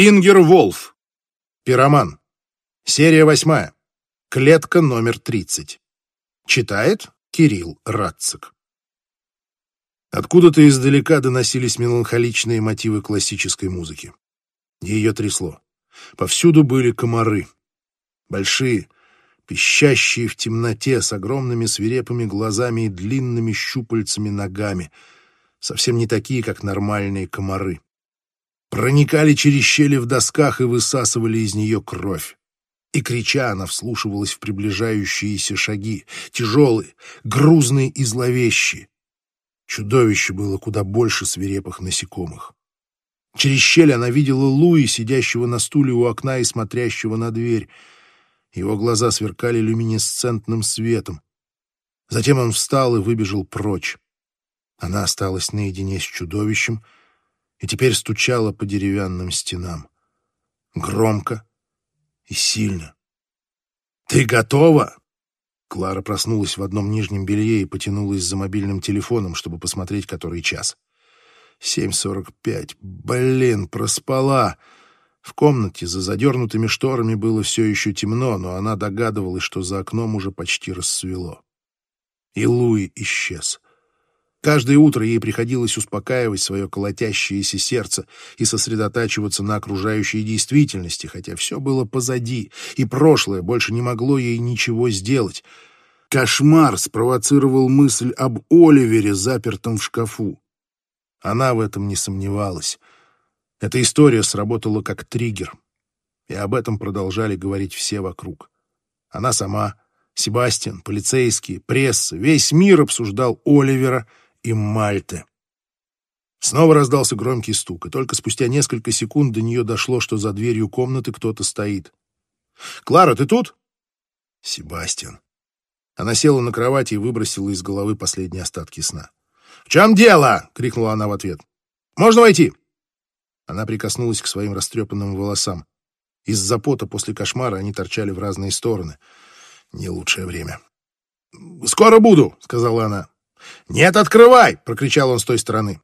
Ингер Волф. Пироман. Серия восьмая. Клетка номер 30. Читает Кирилл Радцик. Откуда-то издалека доносились меланхоличные мотивы классической музыки. Ее трясло. Повсюду были комары. Большие, пищащие в темноте, с огромными свирепыми глазами и длинными щупальцами ногами. Совсем не такие, как нормальные комары проникали через щели в досках и высасывали из нее кровь. И, крича, она вслушивалась в приближающиеся шаги, тяжелые, грузные и зловещие. Чудовище было куда больше свирепых насекомых. Через щель она видела Луи, сидящего на стуле у окна и смотрящего на дверь. Его глаза сверкали люминесцентным светом. Затем он встал и выбежал прочь. Она осталась наедине с чудовищем — и теперь стучала по деревянным стенам. Громко и сильно. «Ты готова?» Клара проснулась в одном нижнем белье и потянулась за мобильным телефоном, чтобы посмотреть, который час. «Семь сорок пять. Блин, проспала!» В комнате за задернутыми шторами было все еще темно, но она догадывалась, что за окном уже почти рассвело. И Луи исчез. Каждое утро ей приходилось успокаивать свое колотящееся сердце и сосредотачиваться на окружающей действительности, хотя все было позади, и прошлое больше не могло ей ничего сделать. Кошмар спровоцировал мысль об Оливере, запертом в шкафу. Она в этом не сомневалась. Эта история сработала как триггер, и об этом продолжали говорить все вокруг. Она сама, Себастьян, полицейские, пресса, весь мир обсуждал Оливера — и Мальты. Снова раздался громкий стук, и только спустя несколько секунд до нее дошло, что за дверью комнаты кто-то стоит. «Клара, ты тут?» «Себастьян». Она села на кровати и выбросила из головы последние остатки сна. «В чем дело?» — крикнула она в ответ. «Можно войти?» Она прикоснулась к своим растрепанным волосам. Из-за пота после кошмара они торчали в разные стороны. Не лучшее время. «Скоро буду», — сказала она. «Нет, открывай!» — прокричал он с той стороны.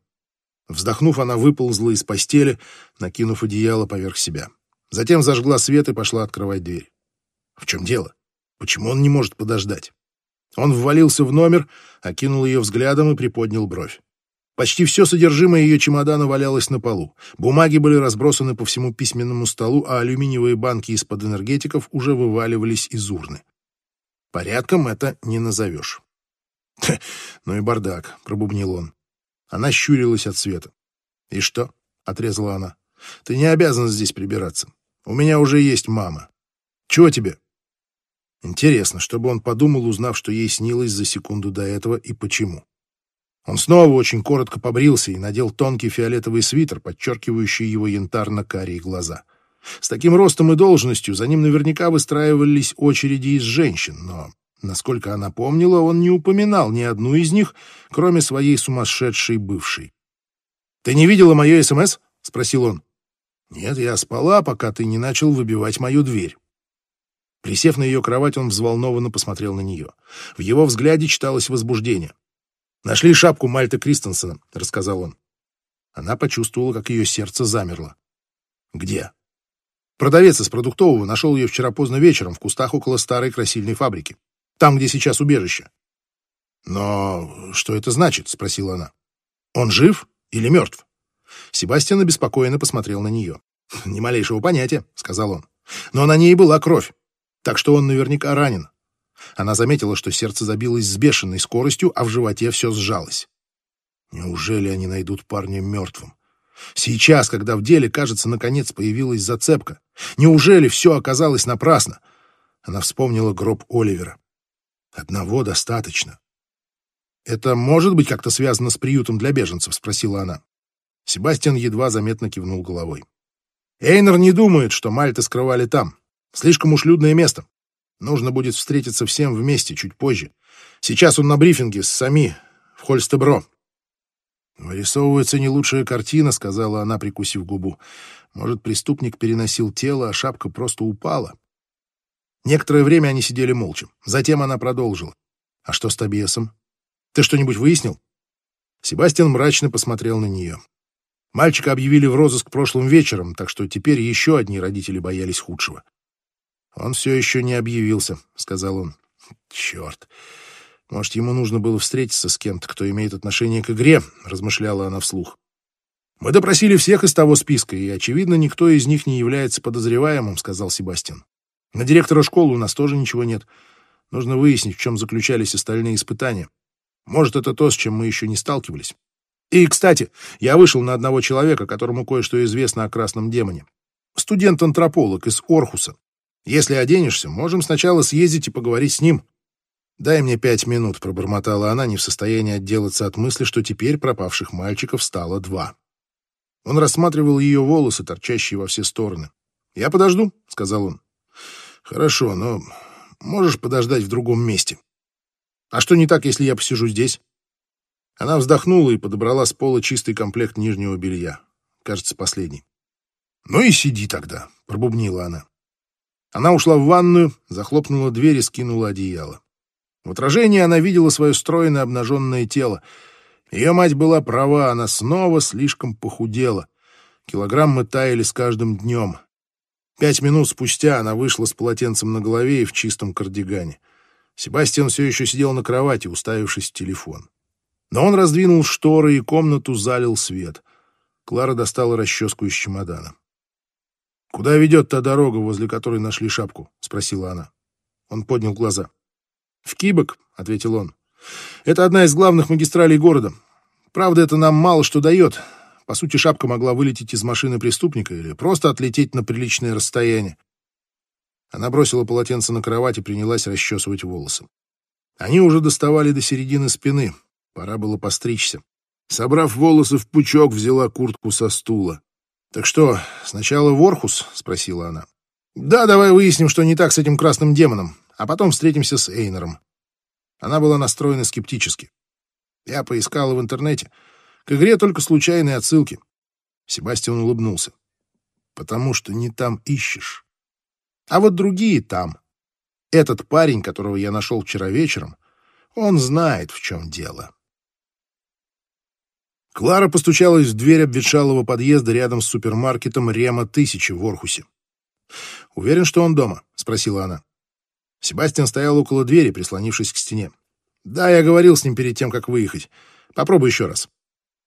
Вздохнув, она выползла из постели, накинув одеяло поверх себя. Затем зажгла свет и пошла открывать дверь. В чем дело? Почему он не может подождать? Он ввалился в номер, окинул ее взглядом и приподнял бровь. Почти все содержимое ее чемодана валялось на полу. Бумаги были разбросаны по всему письменному столу, а алюминиевые банки из-под энергетиков уже вываливались из урны. Порядком это не назовешь. «Ну и бардак», — пробубнил он. Она щурилась от света. «И что?» — отрезала она. «Ты не обязан здесь прибираться. У меня уже есть мама. Чего тебе?» Интересно, чтобы он подумал, узнав, что ей снилось за секунду до этого и почему. Он снова очень коротко побрился и надел тонкий фиолетовый свитер, подчеркивающий его янтарно-карие глаза. С таким ростом и должностью за ним наверняка выстраивались очереди из женщин, но Насколько она помнила, он не упоминал ни одну из них, кроме своей сумасшедшей бывшей. «Ты не видела мое СМС?» — спросил он. «Нет, я спала, пока ты не начал выбивать мою дверь». Присев на ее кровать, он взволнованно посмотрел на нее. В его взгляде читалось возбуждение. «Нашли шапку Мальта Кристенсена», — рассказал он. Она почувствовала, как ее сердце замерло. «Где?» Продавец из продуктового нашел ее вчера поздно вечером в кустах около старой красильной фабрики там, где сейчас убежище. «Но что это значит?» — спросила она. «Он жив или мертв?» Себастьян обеспокоенно посмотрел на нее. «Ни малейшего понятия», — сказал он. «Но на ней была кровь, так что он наверняка ранен». Она заметила, что сердце забилось с бешеной скоростью, а в животе все сжалось. Неужели они найдут парня мертвым? Сейчас, когда в деле, кажется, наконец появилась зацепка. Неужели все оказалось напрасно? Она вспомнила гроб Оливера. Одного достаточно. Это может быть как-то связано с приютом для беженцев, спросила она. Себастьян едва заметно кивнул головой. Эйнер не думает, что Мальты скрывали там. Слишком уж людное место. Нужно будет встретиться всем вместе чуть позже. Сейчас он на брифинге с Сами в Хольстебро. «Вырисовывается не лучшая картина», — сказала она, прикусив губу. «Может, преступник переносил тело, а шапка просто упала?» Некоторое время они сидели молча. Затем она продолжила. «А что с Тобиасом? Ты что-нибудь выяснил?» Себастьян мрачно посмотрел на нее. Мальчика объявили в розыск прошлым вечером, так что теперь еще одни родители боялись худшего. «Он все еще не объявился», — сказал он. «Черт! Может, ему нужно было встретиться с кем-то, кто имеет отношение к игре», — размышляла она вслух. «Мы допросили всех из того списка, и, очевидно, никто из них не является подозреваемым», — сказал Себастьян. «На директора школы у нас тоже ничего нет. Нужно выяснить, в чем заключались остальные испытания. Может, это то, с чем мы еще не сталкивались. И, кстати, я вышел на одного человека, которому кое-что известно о красном демоне. Студент-антрополог из Орхуса. Если оденешься, можем сначала съездить и поговорить с ним. «Дай мне пять минут», — пробормотала она, не в состоянии отделаться от мысли, что теперь пропавших мальчиков стало два. Он рассматривал ее волосы, торчащие во все стороны. «Я подожду», — сказал он. «Хорошо, но можешь подождать в другом месте. А что не так, если я посижу здесь?» Она вздохнула и подобрала с пола чистый комплект нижнего белья. Кажется, последний. «Ну и сиди тогда», — пробубнила она. Она ушла в ванную, захлопнула дверь и скинула одеяло. В отражении она видела свое стройное обнаженное тело. Ее мать была права, она снова слишком похудела. Килограммы таяли с каждым днем. Пять минут спустя она вышла с полотенцем на голове и в чистом кардигане. Себастьян все еще сидел на кровати, уставившись в телефон. Но он раздвинул шторы, и комнату залил свет. Клара достала расческу из чемодана. «Куда ведет та дорога, возле которой нашли шапку?» — спросила она. Он поднял глаза. «В Кибок», — ответил он. «Это одна из главных магистралей города. Правда, это нам мало что дает. По сути, шапка могла вылететь из машины преступника или просто отлететь на приличное расстояние. Она бросила полотенце на кровать и принялась расчесывать волосы. Они уже доставали до середины спины. Пора было постричься. Собрав волосы в пучок, взяла куртку со стула. «Так что, сначала Ворхус?» — спросила она. «Да, давай выясним, что не так с этим красным демоном, а потом встретимся с Эйнером». Она была настроена скептически. Я поискала в интернете. К игре только случайные отсылки. Себастьян улыбнулся. «Потому что не там ищешь. А вот другие там. Этот парень, которого я нашел вчера вечером, он знает, в чем дело». Клара постучалась в дверь обветшалого подъезда рядом с супермаркетом «Рема-1000» в Орхусе. «Уверен, что он дома?» — спросила она. Себастьян стоял около двери, прислонившись к стене. «Да, я говорил с ним перед тем, как выехать. Попробуй еще раз».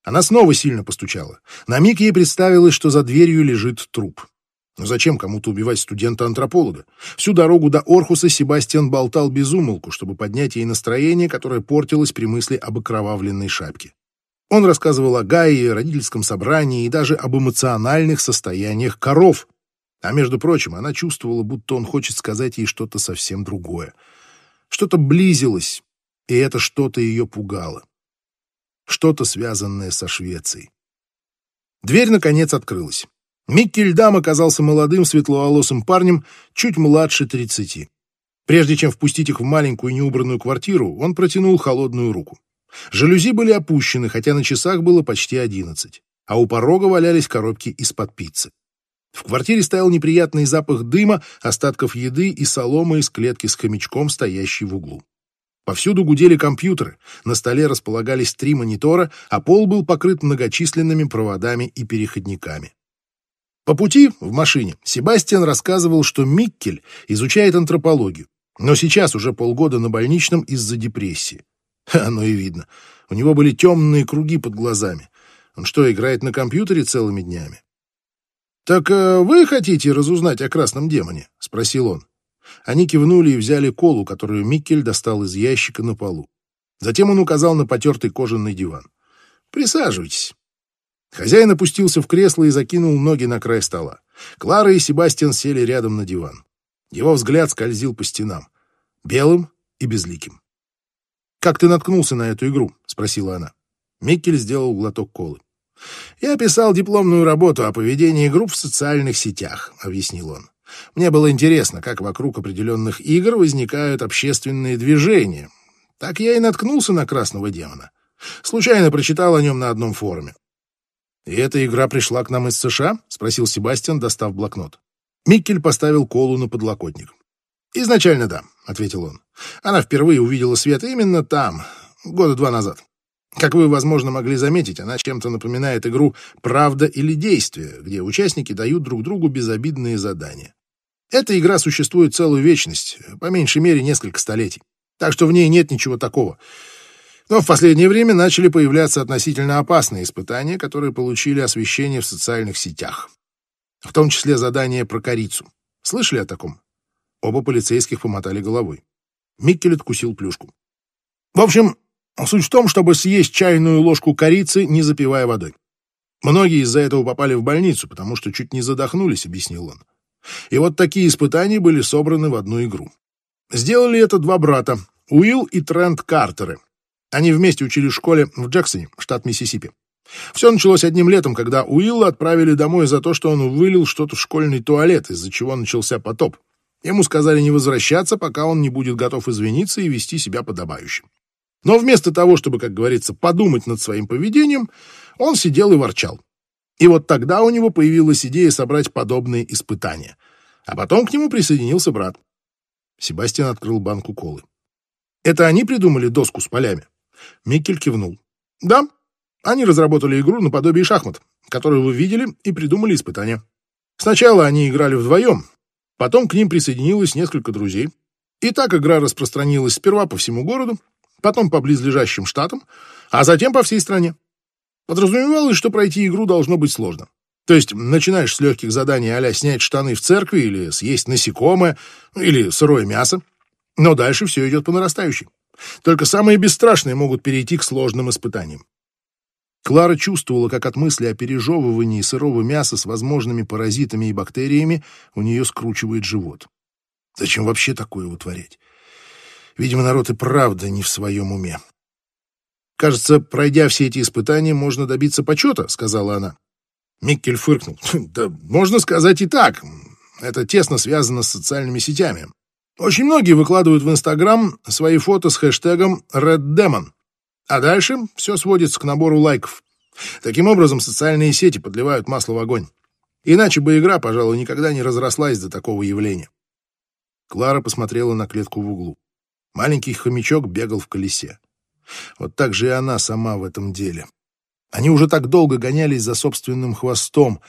Она снова сильно постучала. На миг ей представилось, что за дверью лежит труп. Но зачем кому-то убивать студента-антрополога? Всю дорогу до Орхуса Себастьян болтал без умолку, чтобы поднять ей настроение, которое портилось при мысли об окровавленной шапке. Он рассказывал о Гае, родительском собрании и даже об эмоциональных состояниях коров. А между прочим, она чувствовала, будто он хочет сказать ей что-то совсем другое. Что-то близилось, и это что-то ее пугало. Что-то связанное со Швецией. Дверь, наконец, открылась. Миккельдам оказался молодым светловолосым парнем, чуть младше тридцати. Прежде чем впустить их в маленькую неубранную квартиру, он протянул холодную руку. Жалюзи были опущены, хотя на часах было почти одиннадцать, а у порога валялись коробки из-под пиццы. В квартире стоял неприятный запах дыма, остатков еды и соломы из клетки с хомячком, стоящей в углу. Повсюду гудели компьютеры, на столе располагались три монитора, а пол был покрыт многочисленными проводами и переходниками. По пути в машине Себастьян рассказывал, что Миккель изучает антропологию, но сейчас уже полгода на больничном из-за депрессии. Оно и видно. У него были темные круги под глазами. Он что, играет на компьютере целыми днями? «Так э, вы хотите разузнать о красном демоне?» — спросил он. Они кивнули и взяли колу, которую Миккель достал из ящика на полу. Затем он указал на потертый кожаный диван. «Присаживайтесь». Хозяин опустился в кресло и закинул ноги на край стола. Клара и Себастьян сели рядом на диван. Его взгляд скользил по стенам, белым и безликим. «Как ты наткнулся на эту игру?» — спросила она. Миккель сделал глоток колы. «Я писал дипломную работу о поведении групп в социальных сетях», — объяснил он. «Мне было интересно, как вокруг определенных игр возникают общественные движения. Так я и наткнулся на красного демона. Случайно прочитал о нем на одном форуме. «И эта игра пришла к нам из США?» — спросил Себастьян, достав блокнот. Миккель поставил колу на подлокотник. «Изначально да», — ответил он. «Она впервые увидела свет именно там, года два назад. Как вы, возможно, могли заметить, она чем-то напоминает игру «Правда или действие», где участники дают друг другу безобидные задания. Эта игра существует целую вечность, по меньшей мере несколько столетий, так что в ней нет ничего такого. Но в последнее время начали появляться относительно опасные испытания, которые получили освещение в социальных сетях. В том числе задание про корицу. Слышали о таком? Оба полицейских помотали головой. Миккель откусил плюшку. В общем, суть в том, чтобы съесть чайную ложку корицы, не запивая водой. Многие из-за этого попали в больницу, потому что чуть не задохнулись, объяснил он. И вот такие испытания были собраны в одну игру. Сделали это два брата, Уилл и Трент Картеры. Они вместе учились в школе в Джексоне, штат Миссисипи. Все началось одним летом, когда Уилла отправили домой за то, что он вылил что-то в школьный туалет, из-за чего начался потоп. Ему сказали не возвращаться, пока он не будет готов извиниться и вести себя подобающе. Но вместо того, чтобы, как говорится, подумать над своим поведением, он сидел и ворчал. И вот тогда у него появилась идея собрать подобные испытания. А потом к нему присоединился брат. Себастьян открыл банку колы. «Это они придумали доску с полями?» Микель кивнул. «Да, они разработали игру наподобие шахмат, которую вы видели, и придумали испытания. Сначала они играли вдвоем, потом к ним присоединилось несколько друзей. И так игра распространилась сперва по всему городу, потом по близлежащим штатам, а затем по всей стране. Подразумевалось, что пройти игру должно быть сложно. То есть начинаешь с легких заданий а снять штаны в церкви или съесть насекомое, или сырое мясо, но дальше все идет по нарастающей. Только самые бесстрашные могут перейти к сложным испытаниям. Клара чувствовала, как от мысли о пережевывании сырого мяса с возможными паразитами и бактериями у нее скручивает живот. Зачем вообще такое утворять? Видимо, народ и правда не в своем уме. «Кажется, пройдя все эти испытания, можно добиться почета», — сказала она. Миккель фыркнул. «Да можно сказать и так. Это тесно связано с социальными сетями. Очень многие выкладывают в Инстаграм свои фото с хэштегом RedDemon. А дальше все сводится к набору лайков. Таким образом, социальные сети подливают масло в огонь. Иначе бы игра, пожалуй, никогда не разрослась до такого явления. Клара посмотрела на клетку в углу. Маленький хомячок бегал в колесе. Вот так же и она сама в этом деле. Они уже так долго гонялись за собственным хвостом,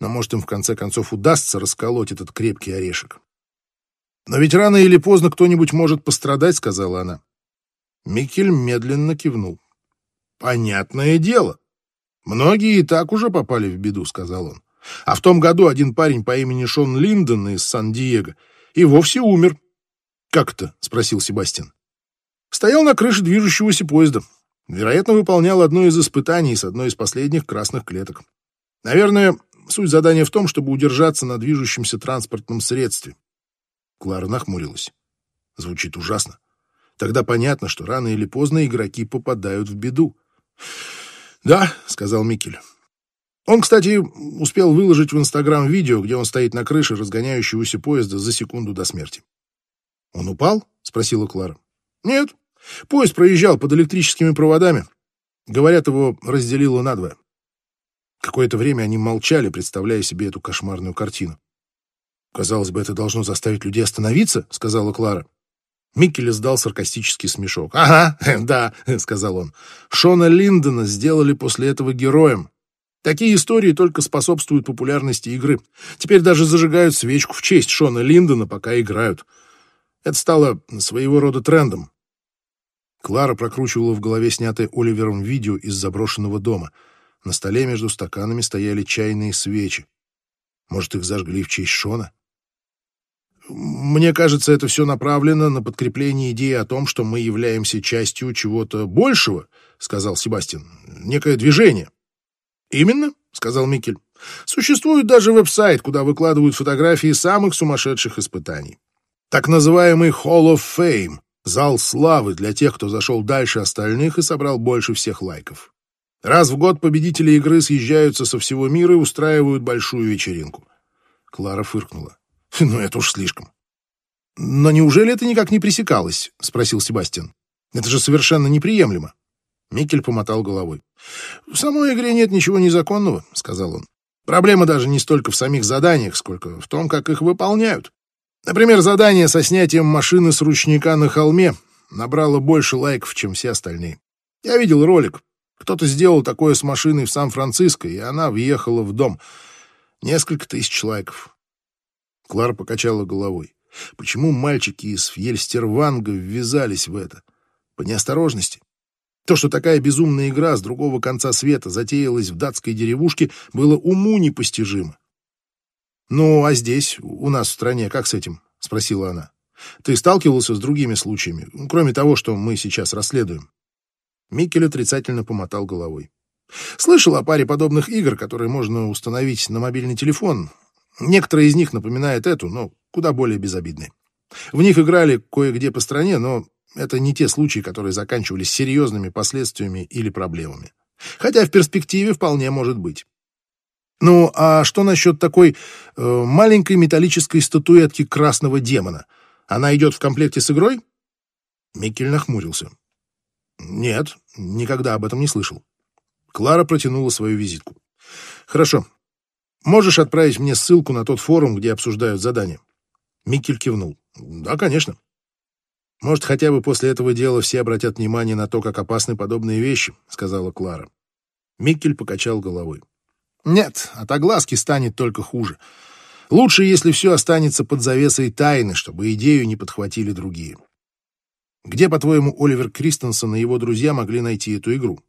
но, может, им в конце концов удастся расколоть этот крепкий орешек. «Но ведь рано или поздно кто-нибудь может пострадать», — сказала она. Микель медленно кивнул. «Понятное дело. Многие и так уже попали в беду», — сказал он. «А в том году один парень по имени Шон Линдон из Сан-Диего и вовсе умер». «Как это?» — спросил Себастьян. Стоял на крыше движущегося поезда. Вероятно, выполнял одно из испытаний с одной из последних красных клеток. Наверное, суть задания в том, чтобы удержаться на движущемся транспортном средстве. Клара нахмурилась. Звучит ужасно. Тогда понятно, что рано или поздно игроки попадают в беду. «Да», — сказал Микель. Он, кстати, успел выложить в Инстаграм видео, где он стоит на крыше разгоняющегося поезда за секунду до смерти. «Он упал?» — спросила Клара. «Нет. Поезд проезжал под электрическими проводами. Говорят, его разделило надвое». Какое-то время они молчали, представляя себе эту кошмарную картину. «Казалось бы, это должно заставить людей остановиться», — сказала Клара. Микель издал саркастический смешок. «Ага, да», — сказал он. «Шона Линдона сделали после этого героем. Такие истории только способствуют популярности игры. Теперь даже зажигают свечку в честь Шона Линдона, пока играют. Это стало своего рода трендом». Клара прокручивала в голове снятое Оливером видео из заброшенного дома. На столе между стаканами стояли чайные свечи. Может, их зажгли в честь Шона? Мне кажется, это все направлено на подкрепление идеи о том, что мы являемся частью чего-то большего, сказал Себастьян. Некое движение. Именно, сказал Микель. Существует даже веб-сайт, куда выкладывают фотографии самых сумасшедших испытаний. Так называемый Hall of Fame, зал славы для тех, кто зашел дальше остальных и собрал больше всех лайков. Раз в год победители игры съезжаются со всего мира и устраивают большую вечеринку. Клара фыркнула. Ну, это уж слишком. Но неужели это никак не пресекалось? Спросил Себастьян. Это же совершенно неприемлемо. Микель помотал головой. В самой игре нет ничего незаконного, сказал он. Проблема даже не столько в самих заданиях, сколько в том, как их выполняют. Например, задание со снятием машины с ручника на холме набрало больше лайков, чем все остальные. Я видел ролик. Кто-то сделал такое с машиной в Сан-Франциско, и она въехала в дом. Несколько тысяч лайков. Клара покачала головой. Почему мальчики из Фьельстерванга ввязались в это? По неосторожности. То, что такая безумная игра с другого конца света затеялась в датской деревушке, было уму непостижимо. «Ну, а здесь, у нас в стране, как с этим?» — спросила она. «Ты сталкивался с другими случаями, кроме того, что мы сейчас расследуем?» Микель отрицательно помотал головой. «Слышал о паре подобных игр, которые можно установить на мобильный телефон. Некоторые из них напоминают эту, но куда более безобидные. В них играли кое-где по стране, но это не те случаи, которые заканчивались серьезными последствиями или проблемами. Хотя в перспективе вполне может быть. Ну, а что насчет такой э, маленькой металлической статуэтки красного демона? Она идет в комплекте с игрой? Микель нахмурился. Нет, никогда об этом не слышал. Клара протянула свою визитку. Хорошо. Можешь отправить мне ссылку на тот форум, где обсуждают задание? Микель кивнул. Да, конечно. Может, хотя бы после этого дела все обратят внимание на то, как опасны подобные вещи, сказала Клара. Микель покачал головой. Нет, от огласки станет только хуже. Лучше, если все останется под завесой тайны, чтобы идею не подхватили другие. Где, по-твоему, Оливер Кристенсен и его друзья могли найти эту игру?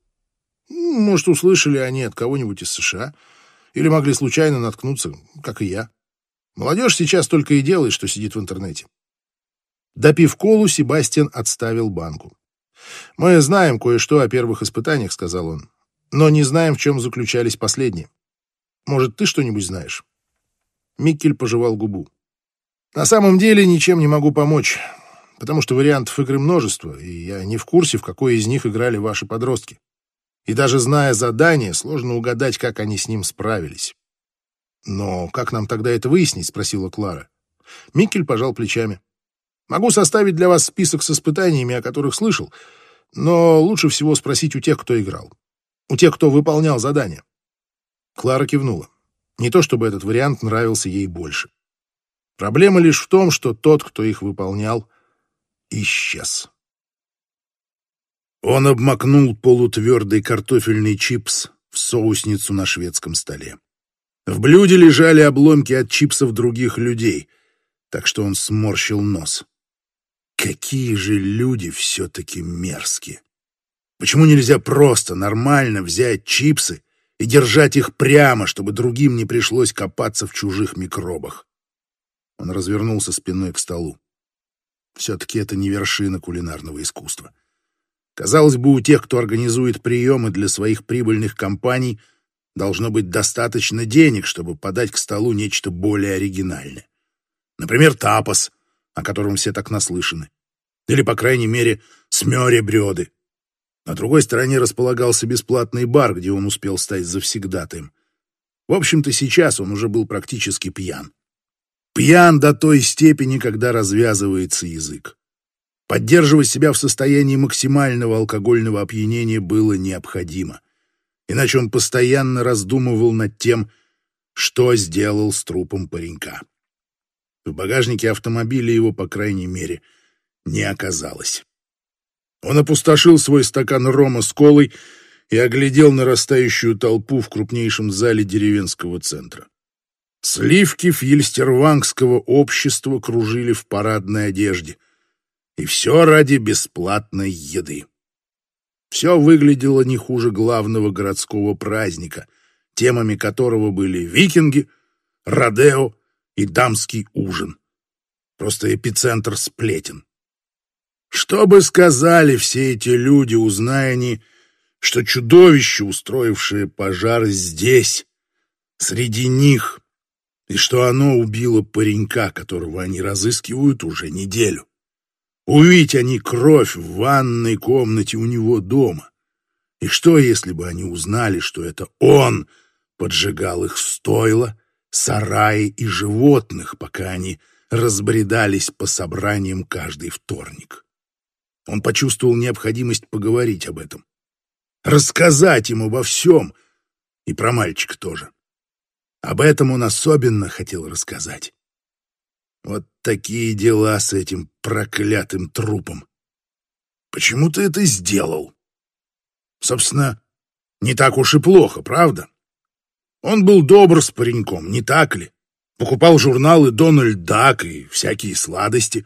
Может, услышали они от кого-нибудь из США? Или могли случайно наткнуться, как и я? Молодежь сейчас только и делает, что сидит в интернете. Допив колу, Себастьян отставил банку. «Мы знаем кое-что о первых испытаниях», — сказал он, «но не знаем, в чем заключались последние. Может, ты что-нибудь знаешь?» Миккель пожевал губу. «На самом деле ничем не могу помочь, потому что вариантов игры множество, и я не в курсе, в какой из них играли ваши подростки. И даже зная задание, сложно угадать, как они с ним справились». «Но как нам тогда это выяснить?» — спросила Клара. Микель пожал плечами. Могу составить для вас список с испытаниями, о которых слышал, но лучше всего спросить у тех, кто играл. У тех, кто выполнял задания. Клара кивнула. Не то чтобы этот вариант нравился ей больше. Проблема лишь в том, что тот, кто их выполнял, исчез. Он обмакнул полутвердый картофельный чипс в соусницу на шведском столе. В блюде лежали обломки от чипсов других людей, так что он сморщил нос. Какие же люди все-таки мерзкие. Почему нельзя просто нормально взять чипсы и держать их прямо, чтобы другим не пришлось копаться в чужих микробах? Он развернулся спиной к столу. Все-таки это не вершина кулинарного искусства. Казалось бы, у тех, кто организует приемы для своих прибыльных компаний, должно быть достаточно денег, чтобы подать к столу нечто более оригинальное. Например, тапос — о котором все так наслышаны. Или, по крайней мере, смёре брёды. На другой стороне располагался бесплатный бар, где он успел стать завсегдатаем. В общем-то, сейчас он уже был практически пьян. Пьян до той степени, когда развязывается язык. Поддерживать себя в состоянии максимального алкогольного опьянения было необходимо. Иначе он постоянно раздумывал над тем, что сделал с трупом паренька. В багажнике автомобиля его, по крайней мере, не оказалось. Он опустошил свой стакан рома с колой и оглядел нарастающую толпу в крупнейшем зале деревенского центра. Сливки фьельстервангского общества кружили в парадной одежде. И все ради бесплатной еды. Все выглядело не хуже главного городского праздника, темами которого были викинги, Родео и дамский ужин. Просто эпицентр сплетен. Что бы сказали все эти люди, узная они, что чудовище, устроившее пожар здесь, среди них, и что оно убило паренька, которого они разыскивают уже неделю. Увидеть они кровь в ванной комнате у него дома. И что, если бы они узнали, что это он поджигал их стойло, сараи и животных, пока они разбредались по собраниям каждый вторник. Он почувствовал необходимость поговорить об этом. Рассказать ему обо всем. И про мальчика тоже. Об этом он особенно хотел рассказать. Вот такие дела с этим проклятым трупом. Почему ты это сделал? Собственно, не так уж и плохо, правда? Он был добр с пареньком, не так ли? Покупал журналы «Дональд Дак» и всякие сладости.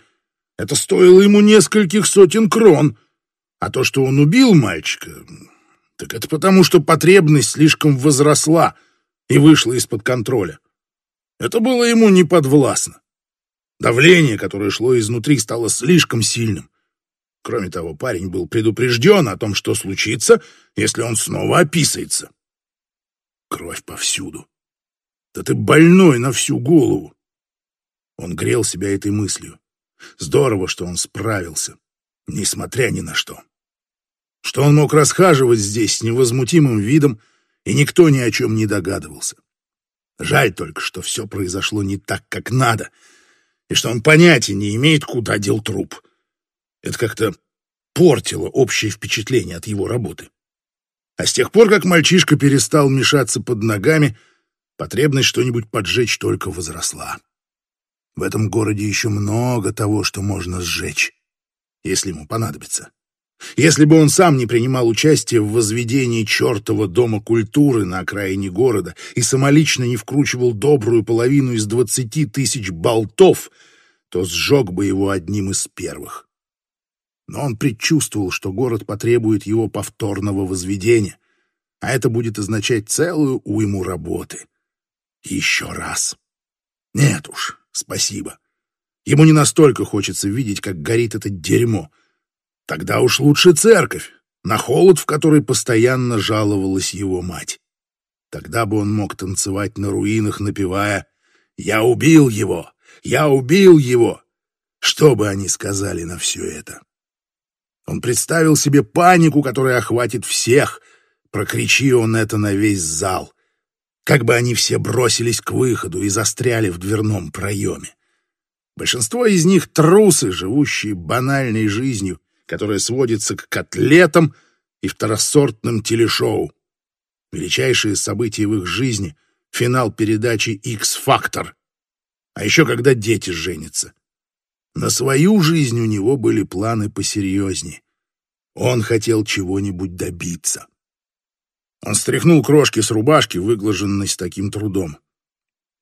Это стоило ему нескольких сотен крон. А то, что он убил мальчика, так это потому, что потребность слишком возросла и вышла из-под контроля. Это было ему не подвластно. Давление, которое шло изнутри, стало слишком сильным. Кроме того, парень был предупрежден о том, что случится, если он снова описается. Кровь повсюду. Да ты больной на всю голову. Он грел себя этой мыслью. Здорово, что он справился, несмотря ни на что. Что он мог расхаживать здесь с невозмутимым видом, и никто ни о чем не догадывался. Жаль только, что все произошло не так, как надо, и что он понятия не имеет, куда дел труп. Это как-то портило общее впечатление от его работы. А с тех пор, как мальчишка перестал мешаться под ногами, потребность что-нибудь поджечь только возросла. В этом городе еще много того, что можно сжечь, если ему понадобится. Если бы он сам не принимал участие в возведении чертова дома культуры на окраине города и самолично не вкручивал добрую половину из двадцати тысяч болтов, то сжег бы его одним из первых. Но он предчувствовал, что город потребует его повторного возведения, а это будет означать целую уйму работы. Еще раз. Нет уж, спасибо. Ему не настолько хочется видеть, как горит это дерьмо — Тогда уж лучше церковь, на холод, в который постоянно жаловалась его мать. Тогда бы он мог танцевать на руинах, напевая «Я убил его! Я убил его!» Что бы они сказали на все это? Он представил себе панику, которая охватит всех. Прокричи он это на весь зал. Как бы они все бросились к выходу и застряли в дверном проеме. Большинство из них трусы, живущие банальной жизнью, которая сводится к котлетам и второсортным телешоу. Величайшие события в их жизни — финал передачи «Икс-фактор». А еще когда дети женятся. На свою жизнь у него были планы посерьезнее. Он хотел чего-нибудь добиться. Он стряхнул крошки с рубашки, выглаженной с таким трудом.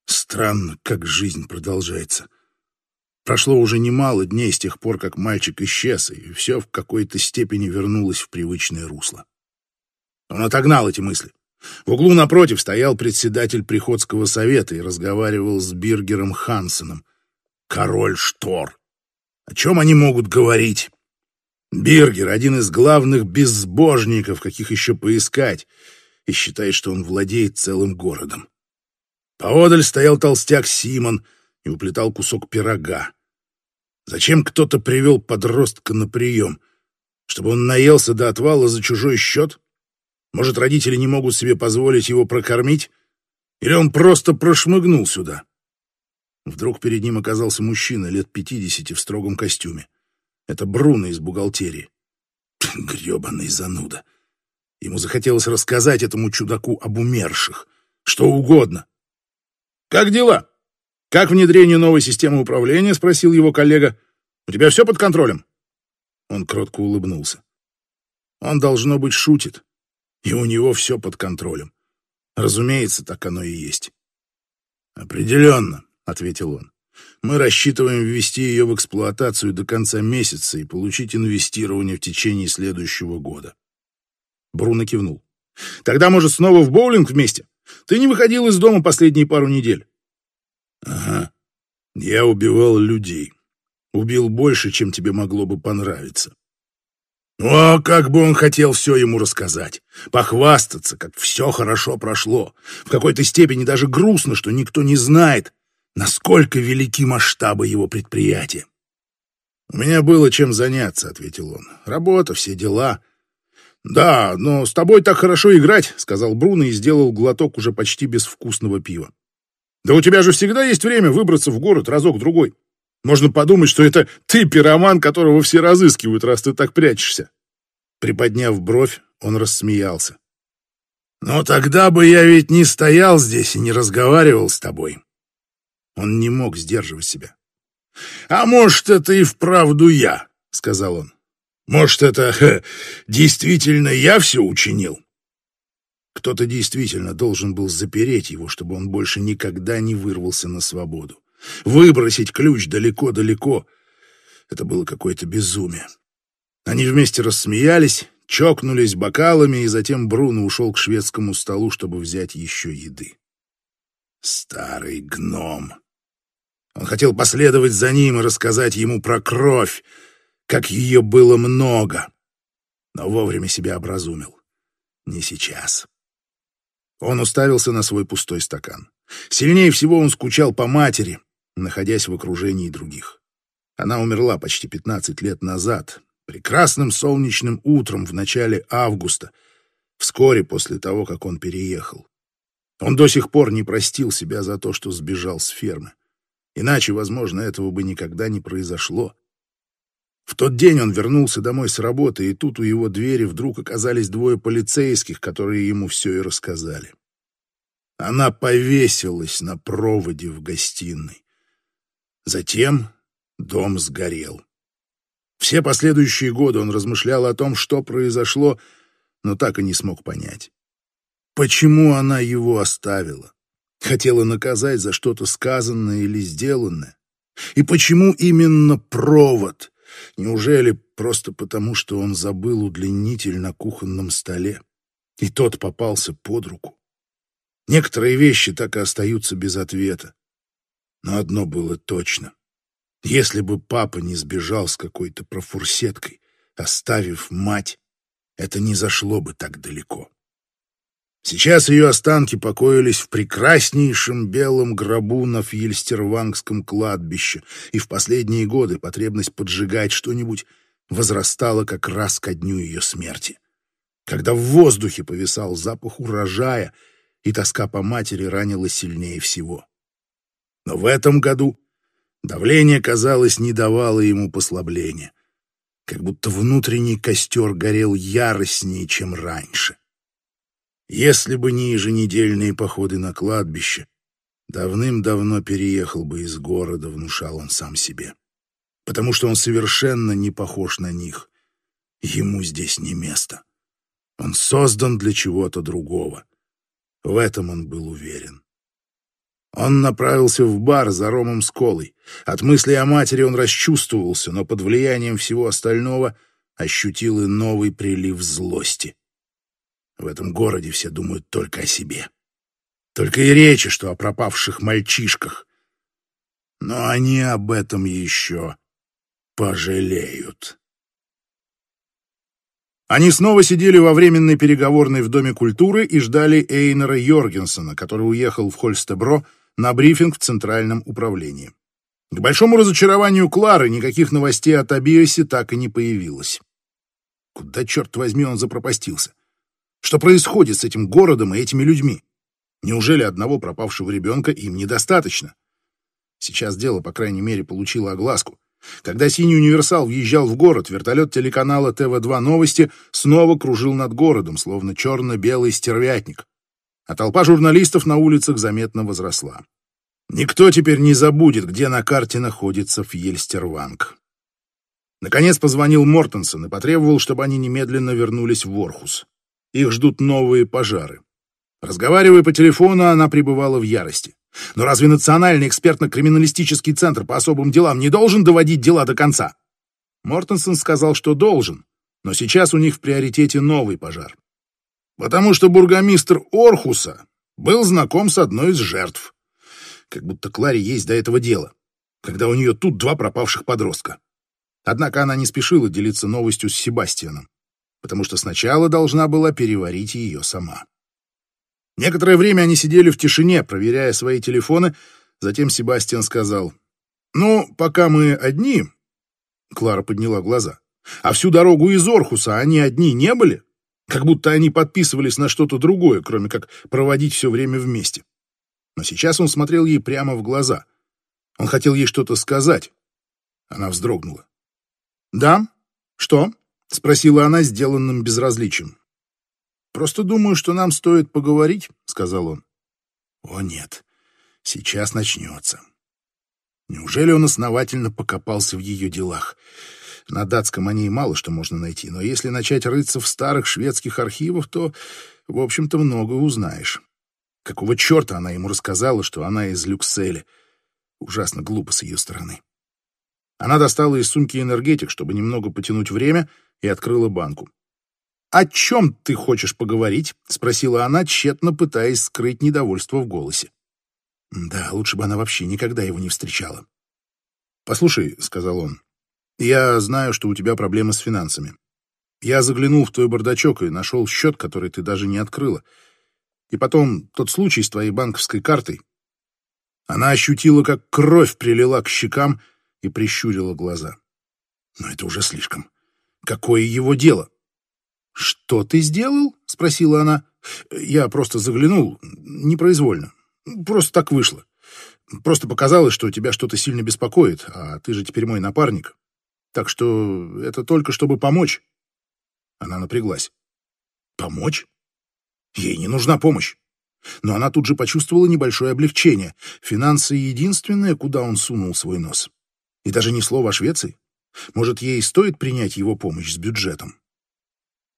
Странно, как жизнь продолжается. Прошло уже немало дней с тех пор, как мальчик исчез, и все в какой-то степени вернулось в привычное русло. Он отогнал эти мысли. В углу напротив стоял председатель приходского совета и разговаривал с Биргером Хансеном. Король Штор. О чем они могут говорить? Биргер — один из главных безбожников, каких еще поискать, и считает, что он владеет целым городом. Поодаль стоял толстяк Симон и уплетал кусок пирога. Зачем кто-то привел подростка на прием? Чтобы он наелся до отвала за чужой счет? Может, родители не могут себе позволить его прокормить? Или он просто прошмыгнул сюда? Вдруг перед ним оказался мужчина лет пятидесяти в строгом костюме. Это Бруно из бухгалтерии. Гребаный зануда. Ему захотелось рассказать этому чудаку об умерших. Что угодно. «Как дела?» «Как внедрение новой системы управления?» — спросил его коллега. «У тебя все под контролем?» Он кротко улыбнулся. Он, должно быть, шутит, и у него все под контролем. Разумеется, так оно и есть. «Определенно», — ответил он. «Мы рассчитываем ввести ее в эксплуатацию до конца месяца и получить инвестирование в течение следующего года». Бруно кивнул. «Тогда, может, снова в боулинг вместе? Ты не выходил из дома последние пару недель». Ага. Я убивал людей. Убил больше, чем тебе могло бы понравиться. Ну, а как бы он хотел все ему рассказать, похвастаться, как все хорошо прошло. В какой-то степени даже грустно, что никто не знает, насколько велики масштабы его предприятия. «У меня было чем заняться», — ответил он. «Работа, все дела». «Да, но с тобой так хорошо играть», — сказал Бруно и сделал глоток уже почти безвкусного пива. Да у тебя же всегда есть время выбраться в город разок-другой. Можно подумать, что это ты пироман, которого все разыскивают, раз ты так прячешься. Приподняв бровь, он рассмеялся. Но тогда бы я ведь не стоял здесь и не разговаривал с тобой. Он не мог сдерживать себя. А может, это и вправду я, сказал он. Может, это ха, действительно я все учинил? Кто-то действительно должен был запереть его, чтобы он больше никогда не вырвался на свободу. Выбросить ключ далеко-далеко — это было какое-то безумие. Они вместе рассмеялись, чокнулись бокалами, и затем Бруно ушел к шведскому столу, чтобы взять еще еды. Старый гном. Он хотел последовать за ним и рассказать ему про кровь, как ее было много, но вовремя себя образумил. Не сейчас. Он уставился на свой пустой стакан. Сильнее всего он скучал по матери, находясь в окружении других. Она умерла почти 15 лет назад, прекрасным солнечным утром в начале августа, вскоре после того, как он переехал. Он до сих пор не простил себя за то, что сбежал с фермы. Иначе, возможно, этого бы никогда не произошло. В тот день он вернулся домой с работы, и тут у его двери вдруг оказались двое полицейских, которые ему все и рассказали. Она повесилась на проводе в гостиной. Затем дом сгорел. Все последующие годы он размышлял о том, что произошло, но так и не смог понять. Почему она его оставила? Хотела наказать за что-то сказанное или сделанное? И почему именно провод — Неужели просто потому, что он забыл удлинитель на кухонном столе, и тот попался под руку? Некоторые вещи так и остаются без ответа. Но одно было точно. Если бы папа не сбежал с какой-то профурсеткой, оставив мать, это не зашло бы так далеко. Сейчас ее останки покоились в прекраснейшем белом гробу на Фьельстервангском кладбище, и в последние годы потребность поджигать что-нибудь возрастала как раз ко дню ее смерти. Когда в воздухе повисал запах урожая, и тоска по матери ранила сильнее всего. Но в этом году давление, казалось, не давало ему послабления, как будто внутренний костер горел яростнее, чем раньше. Если бы не еженедельные походы на кладбище, давным-давно переехал бы из города, внушал он сам себе. Потому что он совершенно не похож на них. Ему здесь не место. Он создан для чего-то другого. В этом он был уверен. Он направился в бар за Ромом с колой. От мысли о матери он расчувствовался, но под влиянием всего остального ощутил и новый прилив злости. В этом городе все думают только о себе. Только и речи, что о пропавших мальчишках. Но они об этом еще пожалеют. Они снова сидели во временной переговорной в Доме культуры и ждали Эйнера Йоргенсона, который уехал в Хольстебро на брифинг в Центральном управлении. К большому разочарованию Клары никаких новостей о Тобиасе так и не появилось. Куда, черт возьми, он запропастился? Что происходит с этим городом и этими людьми? Неужели одного пропавшего ребенка им недостаточно? Сейчас дело, по крайней мере, получило огласку. Когда «Синий универсал» въезжал в город, вертолет телеканала ТВ-2 «Новости» снова кружил над городом, словно черно-белый стервятник. А толпа журналистов на улицах заметно возросла. Никто теперь не забудет, где на карте находится Фьельстерванг. Наконец позвонил Мортенсон и потребовал, чтобы они немедленно вернулись в Орхус. Их ждут новые пожары. Разговаривая по телефону, она пребывала в ярости. Но разве Национальный экспертно-криминалистический центр по особым делам не должен доводить дела до конца? Мортенсон сказал, что должен, но сейчас у них в приоритете новый пожар. Потому что бургомистр Орхуса был знаком с одной из жертв. Как будто Кларе есть до этого дело, когда у нее тут два пропавших подростка. Однако она не спешила делиться новостью с Себастьяном потому что сначала должна была переварить ее сама. Некоторое время они сидели в тишине, проверяя свои телефоны, затем Себастьян сказал, «Ну, пока мы одни...» Клара подняла глаза. «А всю дорогу из Орхуса они одни не были? Как будто они подписывались на что-то другое, кроме как проводить все время вместе». Но сейчас он смотрел ей прямо в глаза. Он хотел ей что-то сказать. Она вздрогнула. «Да? Что?» — спросила она сделанным безразличием. «Просто думаю, что нам стоит поговорить», — сказал он. «О, нет, сейчас начнется». Неужели он основательно покопался в ее делах? На датском о ней мало что можно найти, но если начать рыться в старых шведских архивах, то, в общем-то, многое узнаешь. Какого черта она ему рассказала, что она из Люкселя? Ужасно глупо с ее стороны. Она достала из сумки энергетик, чтобы немного потянуть время, и открыла банку. «О чем ты хочешь поговорить?» — спросила она, тщетно пытаясь скрыть недовольство в голосе. Да, лучше бы она вообще никогда его не встречала. «Послушай», — сказал он, — «я знаю, что у тебя проблемы с финансами. Я заглянул в твой бардачок и нашел счет, который ты даже не открыла. И потом тот случай с твоей банковской картой. Она ощутила, как кровь прилила к щекам и прищурила глаза. Но это уже слишком. Какое его дело? «Что ты сделал?» — спросила она. «Я просто заглянул, непроизвольно. Просто так вышло. Просто показалось, что тебя что-то сильно беспокоит, а ты же теперь мой напарник. Так что это только чтобы помочь». Она напряглась. «Помочь? Ей не нужна помощь. Но она тут же почувствовала небольшое облегчение. Финансы — единственное, куда он сунул свой нос. И даже ни слова о Швеции. Может, ей стоит принять его помощь с бюджетом?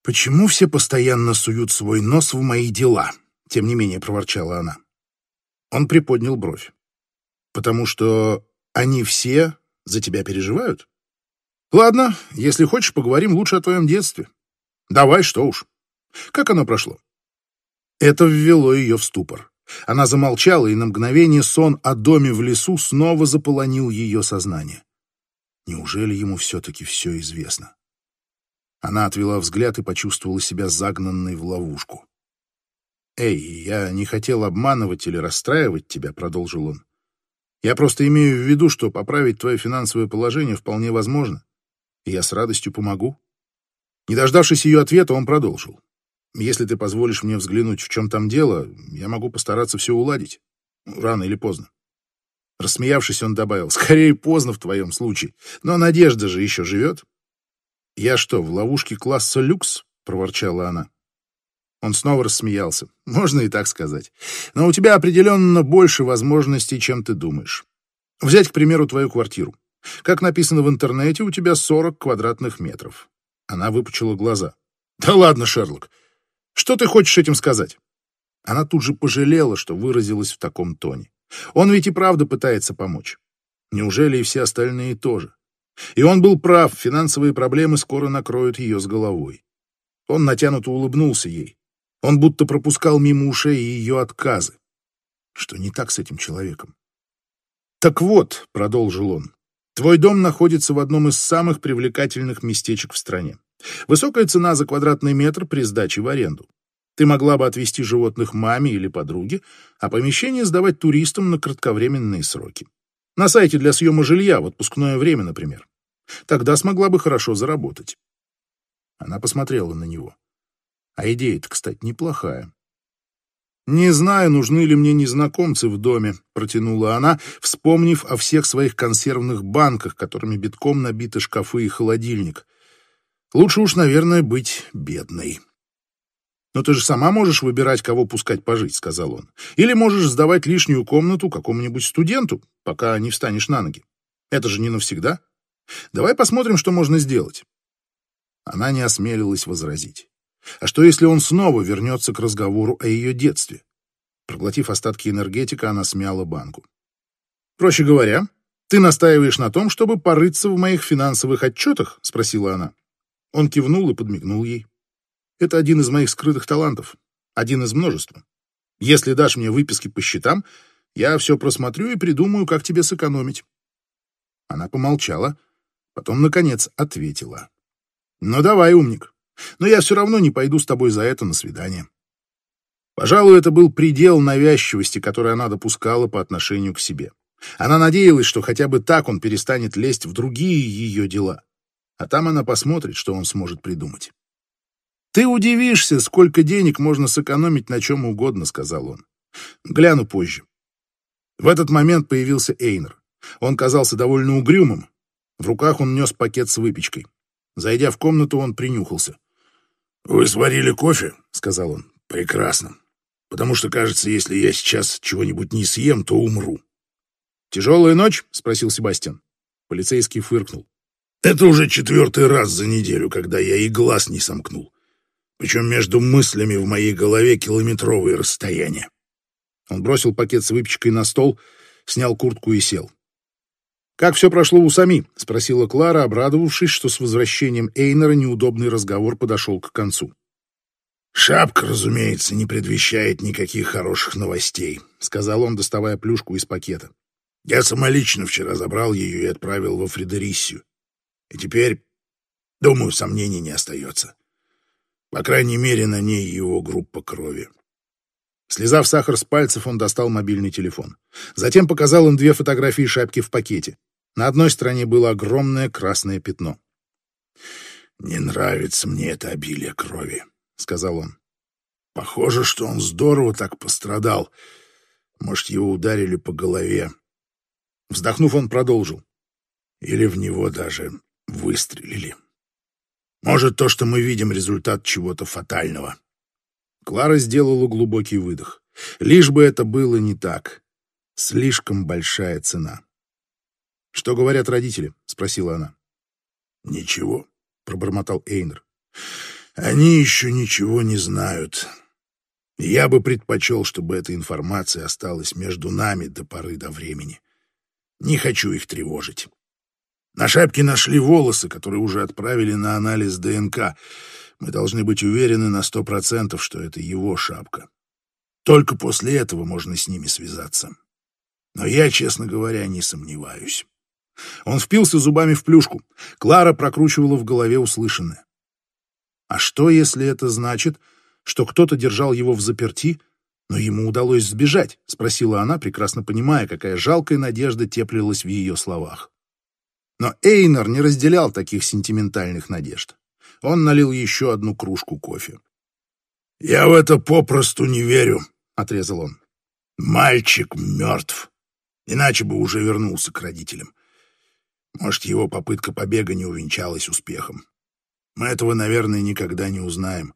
«Почему все постоянно суют свой нос в мои дела?» — тем не менее проворчала она. Он приподнял бровь. «Потому что они все за тебя переживают?» «Ладно, если хочешь, поговорим лучше о твоем детстве. Давай, что уж. Как оно прошло?» Это ввело ее в ступор. Она замолчала, и на мгновение сон о доме в лесу снова заполонил ее сознание. Неужели ему все-таки все известно? Она отвела взгляд и почувствовала себя загнанной в ловушку. «Эй, я не хотел обманывать или расстраивать тебя», — продолжил он. «Я просто имею в виду, что поправить твое финансовое положение вполне возможно, и я с радостью помогу». Не дождавшись ее ответа, он продолжил. Если ты позволишь мне взглянуть, в чем там дело, я могу постараться все уладить. Рано или поздно. Рассмеявшись, он добавил, скорее поздно в твоем случае, но надежда же еще живет. Я что, в ловушке класса люкс? Проворчала она. Он снова рассмеялся. Можно и так сказать. Но у тебя определенно больше возможностей, чем ты думаешь. Взять, к примеру, твою квартиру. Как написано в интернете, у тебя 40 квадратных метров. Она выпучила глаза. Да ладно, Шерлок. Что ты хочешь этим сказать?» Она тут же пожалела, что выразилась в таком тоне. Он ведь и правда пытается помочь. Неужели и все остальные тоже? И он был прав, финансовые проблемы скоро накроют ее с головой. Он натянуто улыбнулся ей. Он будто пропускал мимо ушей ее отказы. Что не так с этим человеком? «Так вот», — продолжил он, — «твой дом находится в одном из самых привлекательных местечек в стране. Высокая цена за квадратный метр при сдаче в аренду. Ты могла бы отвезти животных маме или подруге, а помещение сдавать туристам на кратковременные сроки. На сайте для съема жилья в отпускное время, например. Тогда смогла бы хорошо заработать. Она посмотрела на него. А идея-то, кстати, неплохая. «Не знаю, нужны ли мне незнакомцы в доме», — протянула она, вспомнив о всех своих консервных банках, которыми битком набиты шкафы и холодильник — Лучше уж, наверное, быть бедной. «Но ты же сама можешь выбирать, кого пускать пожить», — сказал он. «Или можешь сдавать лишнюю комнату какому-нибудь студенту, пока не встанешь на ноги. Это же не навсегда. Давай посмотрим, что можно сделать». Она не осмелилась возразить. А что, если он снова вернется к разговору о ее детстве? Проглотив остатки энергетика, она смяла банку. «Проще говоря, ты настаиваешь на том, чтобы порыться в моих финансовых отчетах?» — спросила она. Он кивнул и подмигнул ей. «Это один из моих скрытых талантов. Один из множества. Если дашь мне выписки по счетам, я все просмотрю и придумаю, как тебе сэкономить». Она помолчала, потом, наконец, ответила. «Ну давай, умник. Но я все равно не пойду с тобой за это на свидание». Пожалуй, это был предел навязчивости, который она допускала по отношению к себе. Она надеялась, что хотя бы так он перестанет лезть в другие ее дела а там она посмотрит, что он сможет придумать. «Ты удивишься, сколько денег можно сэкономить на чем угодно», — сказал он. «Гляну позже». В этот момент появился Эйнер. Он казался довольно угрюмым. В руках он нес пакет с выпечкой. Зайдя в комнату, он принюхался. «Вы сварили кофе?» — сказал он. «Прекрасно. Потому что, кажется, если я сейчас чего-нибудь не съем, то умру». «Тяжелая ночь?» — спросил Себастьян. Полицейский фыркнул. Это уже четвертый раз за неделю, когда я и глаз не сомкнул. Причем между мыслями в моей голове километровые расстояния. Он бросил пакет с выпечкой на стол, снял куртку и сел. «Как все прошло у Сами?» — спросила Клара, обрадовавшись, что с возвращением Эйнера неудобный разговор подошел к концу. «Шапка, разумеется, не предвещает никаких хороших новостей», — сказал он, доставая плюшку из пакета. «Я самолично вчера забрал ее и отправил во Фредериссию. И теперь, думаю, сомнений не остается. По крайней мере, на ней его группа крови». Слезав сахар с пальцев, он достал мобильный телефон. Затем показал им две фотографии шапки в пакете. На одной стороне было огромное красное пятно. «Не нравится мне это обилие крови», — сказал он. «Похоже, что он здорово так пострадал. Может, его ударили по голове». Вздохнув, он продолжил. «Или в него даже выстрелили. Может, то, что мы видим, результат чего-то фатального». Клара сделала глубокий выдох. Лишь бы это было не так. Слишком большая цена. «Что говорят родители?» — спросила она. «Ничего», — пробормотал Эйнер. «Они еще ничего не знают. Я бы предпочел, чтобы эта информация осталась между нами до поры до времени. Не хочу их тревожить. На шапке нашли волосы, которые уже отправили на анализ ДНК. Мы должны быть уверены на сто процентов, что это его шапка. Только после этого можно с ними связаться. Но я, честно говоря, не сомневаюсь. Он впился зубами в плюшку. Клара прокручивала в голове услышанное. А что, если это значит, что кто-то держал его в заперти, но ему удалось сбежать? Спросила она, прекрасно понимая, какая жалкая надежда теплилась в ее словах. Но Эйнер не разделял таких сентиментальных надежд. Он налил еще одну кружку кофе. «Я в это попросту не верю», — отрезал он. «Мальчик мертв, иначе бы уже вернулся к родителям. Может, его попытка побега не увенчалась успехом. Мы этого, наверное, никогда не узнаем.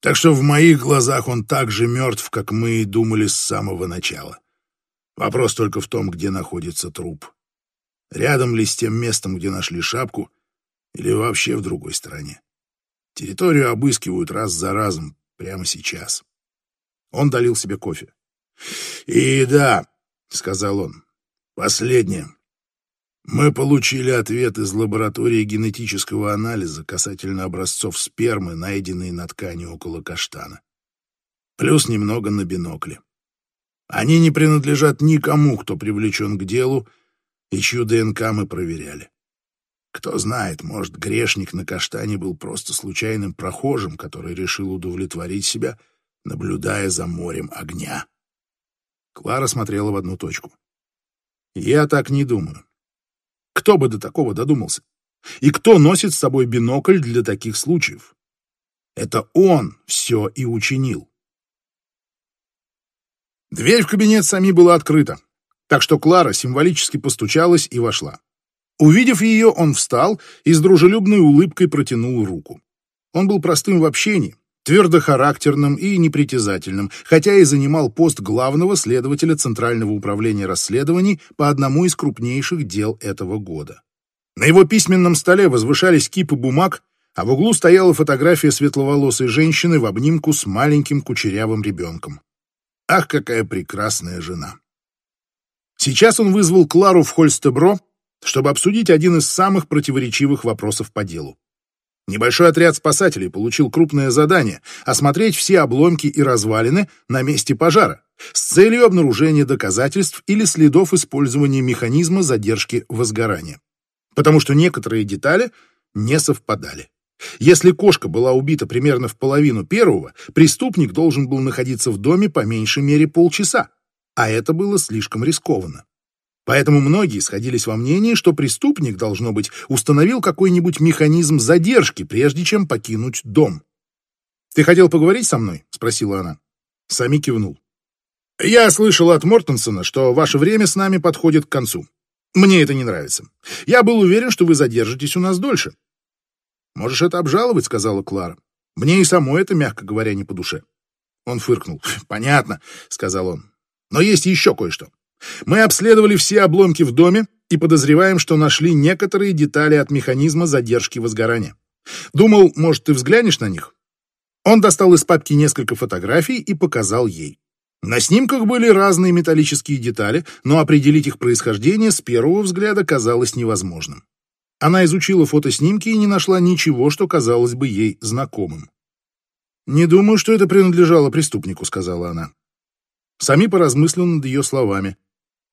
Так что в моих глазах он так же мертв, как мы и думали с самого начала. Вопрос только в том, где находится труп. Рядом ли с тем местом, где нашли шапку, или вообще в другой стороне. Территорию обыскивают раз за разом, прямо сейчас. Он долил себе кофе. «И да», — сказал он, — «последнее. Мы получили ответ из лаборатории генетического анализа касательно образцов спермы, найденные на ткани около каштана. Плюс немного на бинокле. Они не принадлежат никому, кто привлечен к делу, и чью ДНК мы проверяли. Кто знает, может, грешник на каштане был просто случайным прохожим, который решил удовлетворить себя, наблюдая за морем огня. Клара смотрела в одну точку. «Я так не думаю. Кто бы до такого додумался? И кто носит с собой бинокль для таких случаев? Это он все и учинил. Дверь в кабинет Сами была открыта, так что Клара символически постучалась и вошла. Увидев ее, он встал и с дружелюбной улыбкой протянул руку. Он был простым в общении, твердохарактерным и непритязательным, хотя и занимал пост главного следователя Центрального управления расследований по одному из крупнейших дел этого года. На его письменном столе возвышались кипы бумаг, а в углу стояла фотография светловолосой женщины в обнимку с маленьким кучерявым ребенком. Ах, какая прекрасная жена! Сейчас он вызвал Клару в Хольстебро, чтобы обсудить один из самых противоречивых вопросов по делу. Небольшой отряд спасателей получил крупное задание осмотреть все обломки и развалины на месте пожара с целью обнаружения доказательств или следов использования механизма задержки возгорания. Потому что некоторые детали не совпадали. Если кошка была убита примерно в половину первого, преступник должен был находиться в доме по меньшей мере полчаса, а это было слишком рискованно. Поэтому многие сходились во мнении, что преступник, должно быть, установил какой-нибудь механизм задержки, прежде чем покинуть дом. «Ты хотел поговорить со мной?» — спросила она. Сами кивнул. «Я слышал от Мортенсона, что ваше время с нами подходит к концу. Мне это не нравится. Я был уверен, что вы задержитесь у нас дольше». «Можешь это обжаловать», — сказала Клара. «Мне и самой это, мягко говоря, не по душе». Он фыркнул. «Понятно», — сказал он. «Но есть еще кое-что. Мы обследовали все обломки в доме и подозреваем, что нашли некоторые детали от механизма задержки возгорания. Думал, может, ты взглянешь на них?» Он достал из папки несколько фотографий и показал ей. На снимках были разные металлические детали, но определить их происхождение с первого взгляда казалось невозможным. Она изучила фотоснимки и не нашла ничего, что казалось бы ей знакомым. «Не думаю, что это принадлежало преступнику», — сказала она. Сами поразмыслил над ее словами.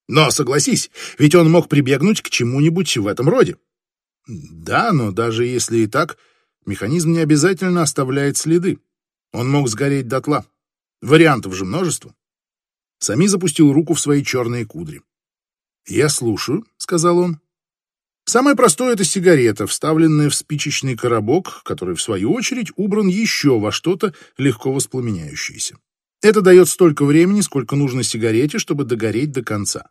«Но согласись, ведь он мог прибегнуть к чему-нибудь в этом роде». «Да, но даже если и так, механизм не обязательно оставляет следы. Он мог сгореть дотла. Вариантов же множество». Сами запустил руку в свои черные кудри. «Я слушаю», — сказал он. Самое простое — это сигарета, вставленная в спичечный коробок, который, в свою очередь, убран еще во что-то легко воспламеняющееся. Это дает столько времени, сколько нужно сигарете, чтобы догореть до конца.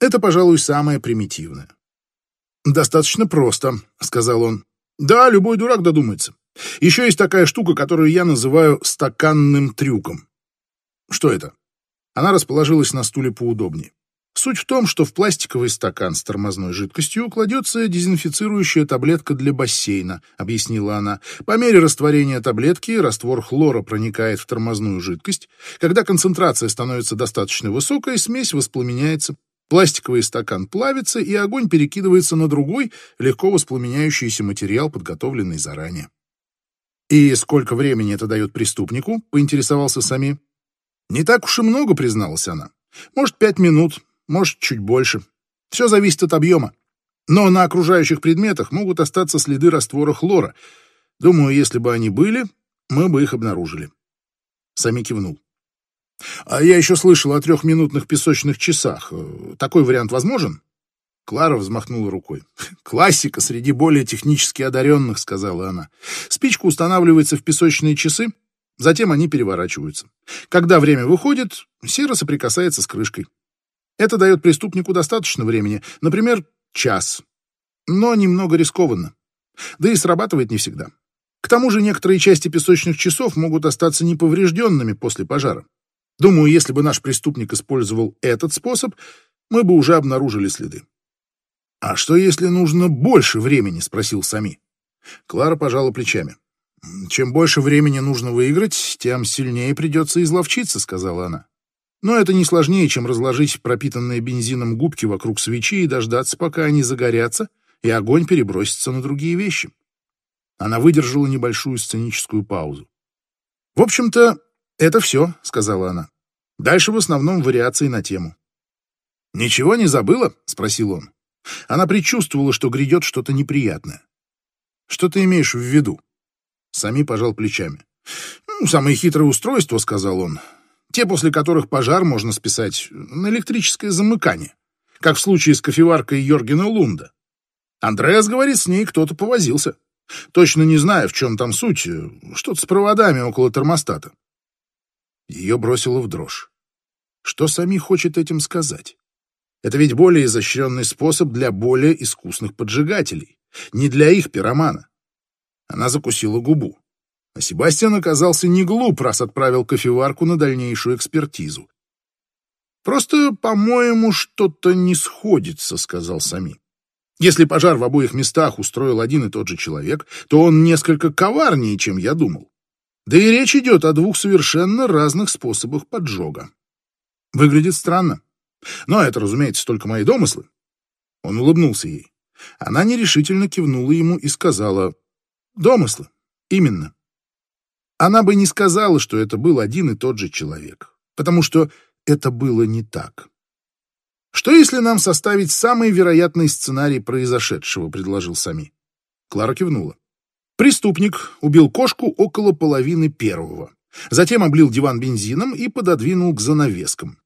Это, пожалуй, самое примитивное. «Достаточно просто», — сказал он. «Да, любой дурак додумается. Еще есть такая штука, которую я называю стаканным трюком». «Что это?» Она расположилась на стуле поудобнее. Суть в том, что в пластиковый стакан с тормозной жидкостью кладется дезинфицирующая таблетка для бассейна, объяснила она. По мере растворения таблетки раствор хлора проникает в тормозную жидкость. Когда концентрация становится достаточно высокой, смесь воспламеняется. Пластиковый стакан плавится, и огонь перекидывается на другой, легко воспламеняющийся материал, подготовленный заранее. «И сколько времени это дает преступнику?» — поинтересовался Сами. «Не так уж и много», — призналась она. «Может, пять минут, может, чуть больше. Все зависит от объема. Но на окружающих предметах могут остаться следы раствора хлора. Думаю, если бы они были, мы бы их обнаружили. Сами кивнул. А я еще слышал о трехминутных песочных часах. Такой вариант возможен? Клара взмахнула рукой. «Классика среди более технически одаренных», — сказала она. «Спичка устанавливается в песочные часы, затем они переворачиваются. Когда время выходит, сера соприкасается с крышкой. Это дает преступнику достаточно времени, например, час. Но немного рискованно. Да и срабатывает не всегда. К тому же некоторые части песочных часов могут остаться неповрежденными после пожара. Думаю, если бы наш преступник использовал этот способ, мы бы уже обнаружили следы. «А что, если нужно больше времени?» — спросил Сами. Клара пожала плечами. «Чем больше времени нужно выиграть, тем сильнее придется изловчиться», — сказала она. Но это не сложнее, чем разложить пропитанные бензином губки вокруг свечи и дождаться, пока они загорятся, и огонь перебросится на другие вещи. Она выдержала небольшую сценическую паузу. «В общем-то, это все», — сказала она. Дальше в основном вариации на тему. «Ничего не забыла?» — спросил он. Она предчувствовала, что грядет что-то неприятное. «Что ты имеешь в виду?» Сами пожал плечами. «Ну, самое хитрое устройство», — сказал он. Те, после которых пожар можно списать на электрическое замыкание, как в случае с кофеваркой Йоргена Лунда. Андреас говорит, с ней кто-то повозился. Точно не знаю, в чем там суть, что-то с проводами около термостата. Ее бросило в дрожь. Что сами хочет этим сказать? Это ведь более изощренный способ для более искусных поджигателей, не для их пиромана. Она закусила губу. А Себастьян оказался не глуп, раз отправил кофеварку на дальнейшую экспертизу. «Просто, по-моему, что-то не сходится», — сказал Сами. «Если пожар в обоих местах устроил один и тот же человек, то он несколько коварнее, чем я думал. Да и речь идет о двух совершенно разных способах поджога. Выглядит странно. Но это, разумеется, только мои домыслы». Он улыбнулся ей. Она нерешительно кивнула ему и сказала «Домыслы. Именно». Она бы не сказала, что это был один и тот же человек, потому что это было не так. «Что, если нам составить самый вероятный сценарий произошедшего?» — предложил Сами. Клара кивнула. Преступник убил кошку около половины первого. Затем облил диван бензином и пододвинул к занавескам.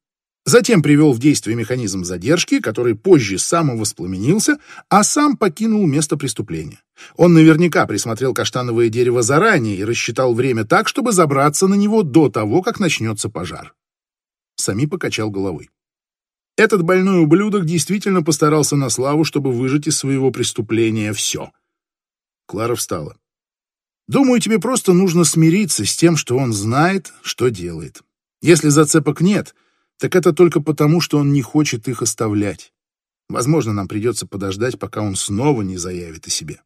Затем привел в действие механизм задержки, который позже самовоспламенился, а сам покинул место преступления. Он наверняка присмотрел каштановое дерево заранее и рассчитал время так, чтобы забраться на него до того, как начнется пожар. Сами покачал головой. Этот больной ублюдок действительно постарался на славу, чтобы выжать из своего преступления все. Клара встала. «Думаю, тебе просто нужно смириться с тем, что он знает, что делает. Если зацепок нет — так это только потому, что он не хочет их оставлять. Возможно, нам придется подождать, пока он снова не заявит о себе.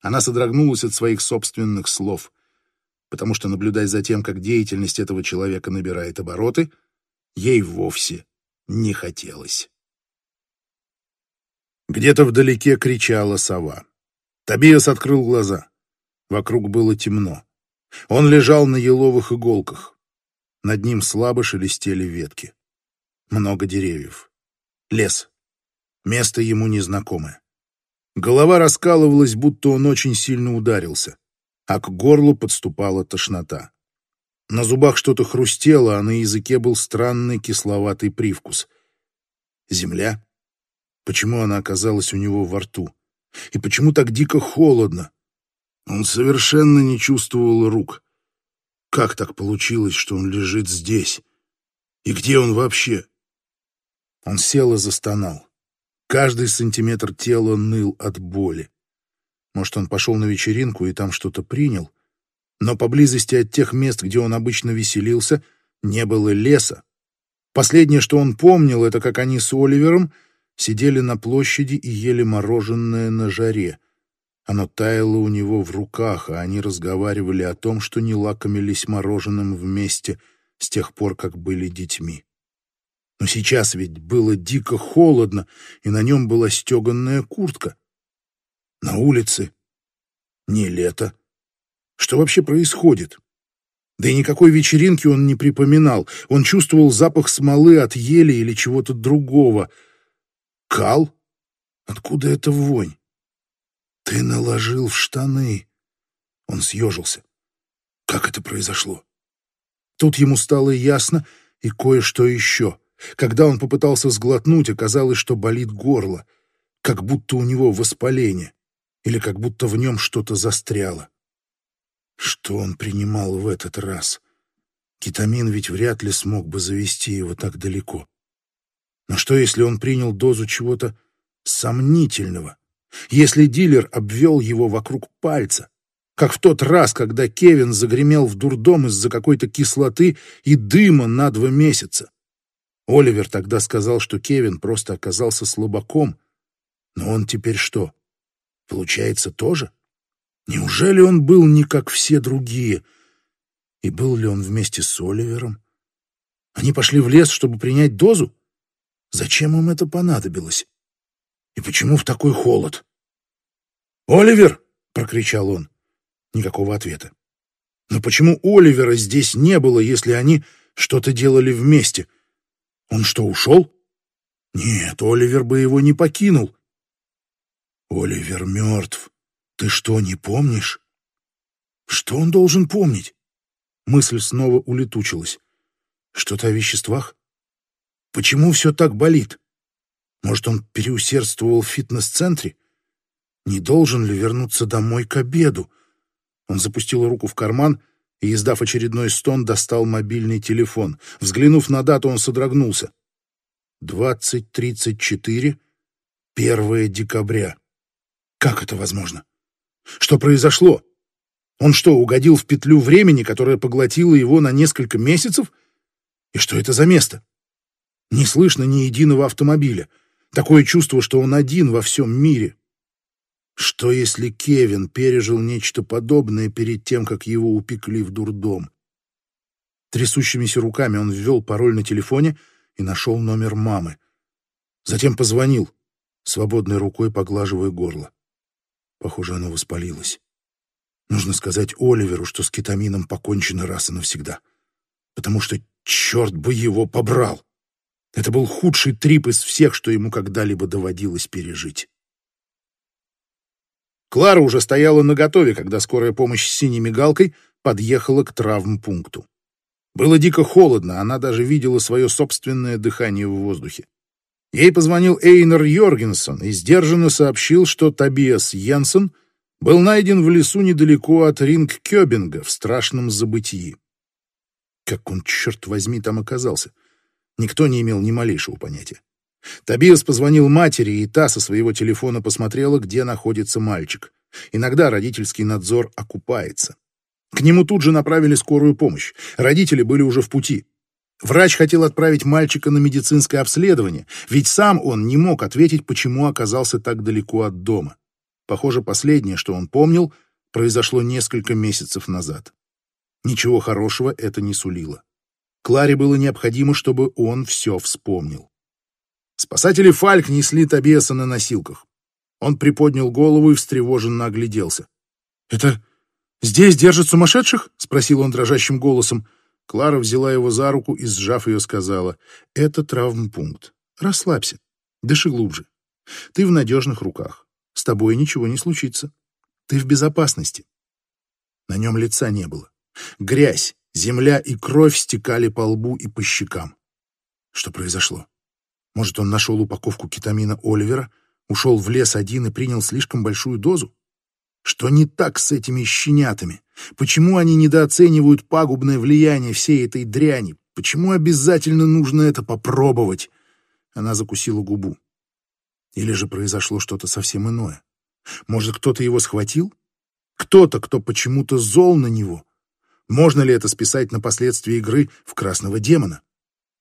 Она содрогнулась от своих собственных слов, потому что наблюдать за тем, как деятельность этого человека набирает обороты, ей вовсе не хотелось. Где-то вдалеке кричала сова. Тобиас открыл глаза. Вокруг было темно. Он лежал на еловых иголках. Над ним слабо шелестели ветки. Много деревьев. Лес. Место ему незнакомое. Голова раскалывалась, будто он очень сильно ударился, а к горлу подступала тошнота. На зубах что-то хрустело, а на языке был странный кисловатый привкус. Земля? Почему она оказалась у него во рту? И почему так дико холодно? Он совершенно не чувствовал рук. Как так получилось, что он лежит здесь? И где он вообще? Он сел и застонал. Каждый сантиметр тела ныл от боли. Может, он пошел на вечеринку и там что-то принял? Но поблизости от тех мест, где он обычно веселился, не было леса. Последнее, что он помнил, это как они с Оливером сидели на площади и ели мороженое на жаре. Оно таяло у него в руках, а они разговаривали о том, что не лакомились мороженым вместе с тех пор, как были детьми. Но сейчас ведь было дико холодно, и на нем была стеганная куртка. На улице не лето. Что вообще происходит? Да и никакой вечеринки он не припоминал. Он чувствовал запах смолы от ели или чего-то другого. Кал? Откуда эта вонь? Ты наложил в штаны. Он съежился. Как это произошло? Тут ему стало ясно и кое-что еще. Когда он попытался сглотнуть, оказалось, что болит горло, как будто у него воспаление, или как будто в нем что-то застряло. Что он принимал в этот раз? Кетамин ведь вряд ли смог бы завести его так далеко. Но что, если он принял дозу чего-то сомнительного? Если дилер обвел его вокруг пальца? Как в тот раз, когда Кевин загремел в дурдом из-за какой-то кислоты и дыма на два месяца. Оливер тогда сказал, что Кевин просто оказался слабаком. Но он теперь что? Получается, тоже? Неужели он был не как все другие? И был ли он вместе с Оливером? Они пошли в лес, чтобы принять дозу? Зачем им это понадобилось? И почему в такой холод? «Оливер!» — прокричал он. Никакого ответа. Но почему Оливера здесь не было, если они что-то делали вместе? — он что, ушел? Нет, Оливер бы его не покинул. Оливер мертв. Ты что, не помнишь? Что он должен помнить? Мысль снова улетучилась. Что-то о веществах? Почему все так болит? Может, он переусердствовал в фитнес-центре? Не должен ли вернуться домой к обеду? Он запустил руку в карман и, издав очередной стон, достал мобильный телефон. Взглянув на дату, он содрогнулся. «Двадцать тридцать четыре, первое декабря. Как это возможно? Что произошло? Он что, угодил в петлю времени, которая поглотила его на несколько месяцев? И что это за место? Не слышно ни единого автомобиля. Такое чувство, что он один во всем мире. Что если Кевин пережил нечто подобное перед тем, как его упекли в дурдом? Трясущимися руками он ввел пароль на телефоне и нашел номер мамы. Затем позвонил, свободной рукой поглаживая горло. Похоже, оно воспалилось. Нужно сказать Оливеру, что с кетамином покончено раз и навсегда. Потому что черт бы его побрал! Это был худший трип из всех, что ему когда-либо доводилось пережить. Клара уже стояла наготове, когда скорая помощь с синей мигалкой подъехала к травмпункту. Было дико холодно, она даже видела свое собственное дыхание в воздухе. Ей позвонил Эйнер Йоргенсон и сдержанно сообщил, что Тобиас Йенсен был найден в лесу недалеко от Ринг-Кёбинга в страшном забытии. Как он, черт возьми, там оказался? Никто не имел ни малейшего понятия. Тобиас позвонил матери, и та со своего телефона посмотрела, где находится мальчик. Иногда родительский надзор окупается. К нему тут же направили скорую помощь. Родители были уже в пути. Врач хотел отправить мальчика на медицинское обследование, ведь сам он не мог ответить, почему оказался так далеко от дома. Похоже, последнее, что он помнил, произошло несколько месяцев назад. Ничего хорошего это не сулило. Кларе было необходимо, чтобы он все вспомнил. Спасатели Фальк несли Тобиаса на носилках. Он приподнял голову и встревоженно огляделся. «Это здесь держат сумасшедших?» — спросил он дрожащим голосом. Клара взяла его за руку и, сжав ее, сказала, «Это травмпункт. Расслабься. Дыши глубже. Ты в надежных руках. С тобой ничего не случится. Ты в безопасности». На нем лица не было. Грязь, земля и кровь стекали по лбу и по щекам. Что произошло? Может, он нашел упаковку кетамина Оливера, ушел в лес один и принял слишком большую дозу? Что не так с этими щенятами? Почему они недооценивают пагубное влияние всей этой дряни? Почему обязательно нужно это попробовать? Она закусила губу. Или же произошло что-то совсем иное? Может, кто-то его схватил? Кто-то, кто почему-то зол на него? Можно ли это списать на последствия игры в красного демона?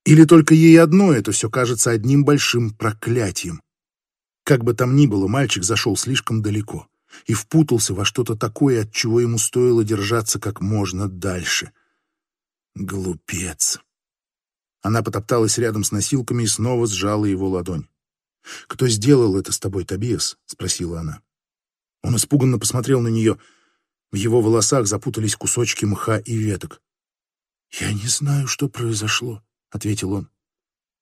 Или только ей одно это все кажется одним большим проклятием? Как бы там ни было, мальчик зашел слишком далеко и впутался во что-то такое, от чего ему стоило держаться как можно дальше. Глупец. Она потопталась рядом с носилками и снова сжала его ладонь. «Кто сделал это с тобой, Тобиас?» — спросила она. Он испуганно посмотрел на нее. В его волосах запутались кусочки мха и веток. «Я не знаю, что произошло», — ответил он.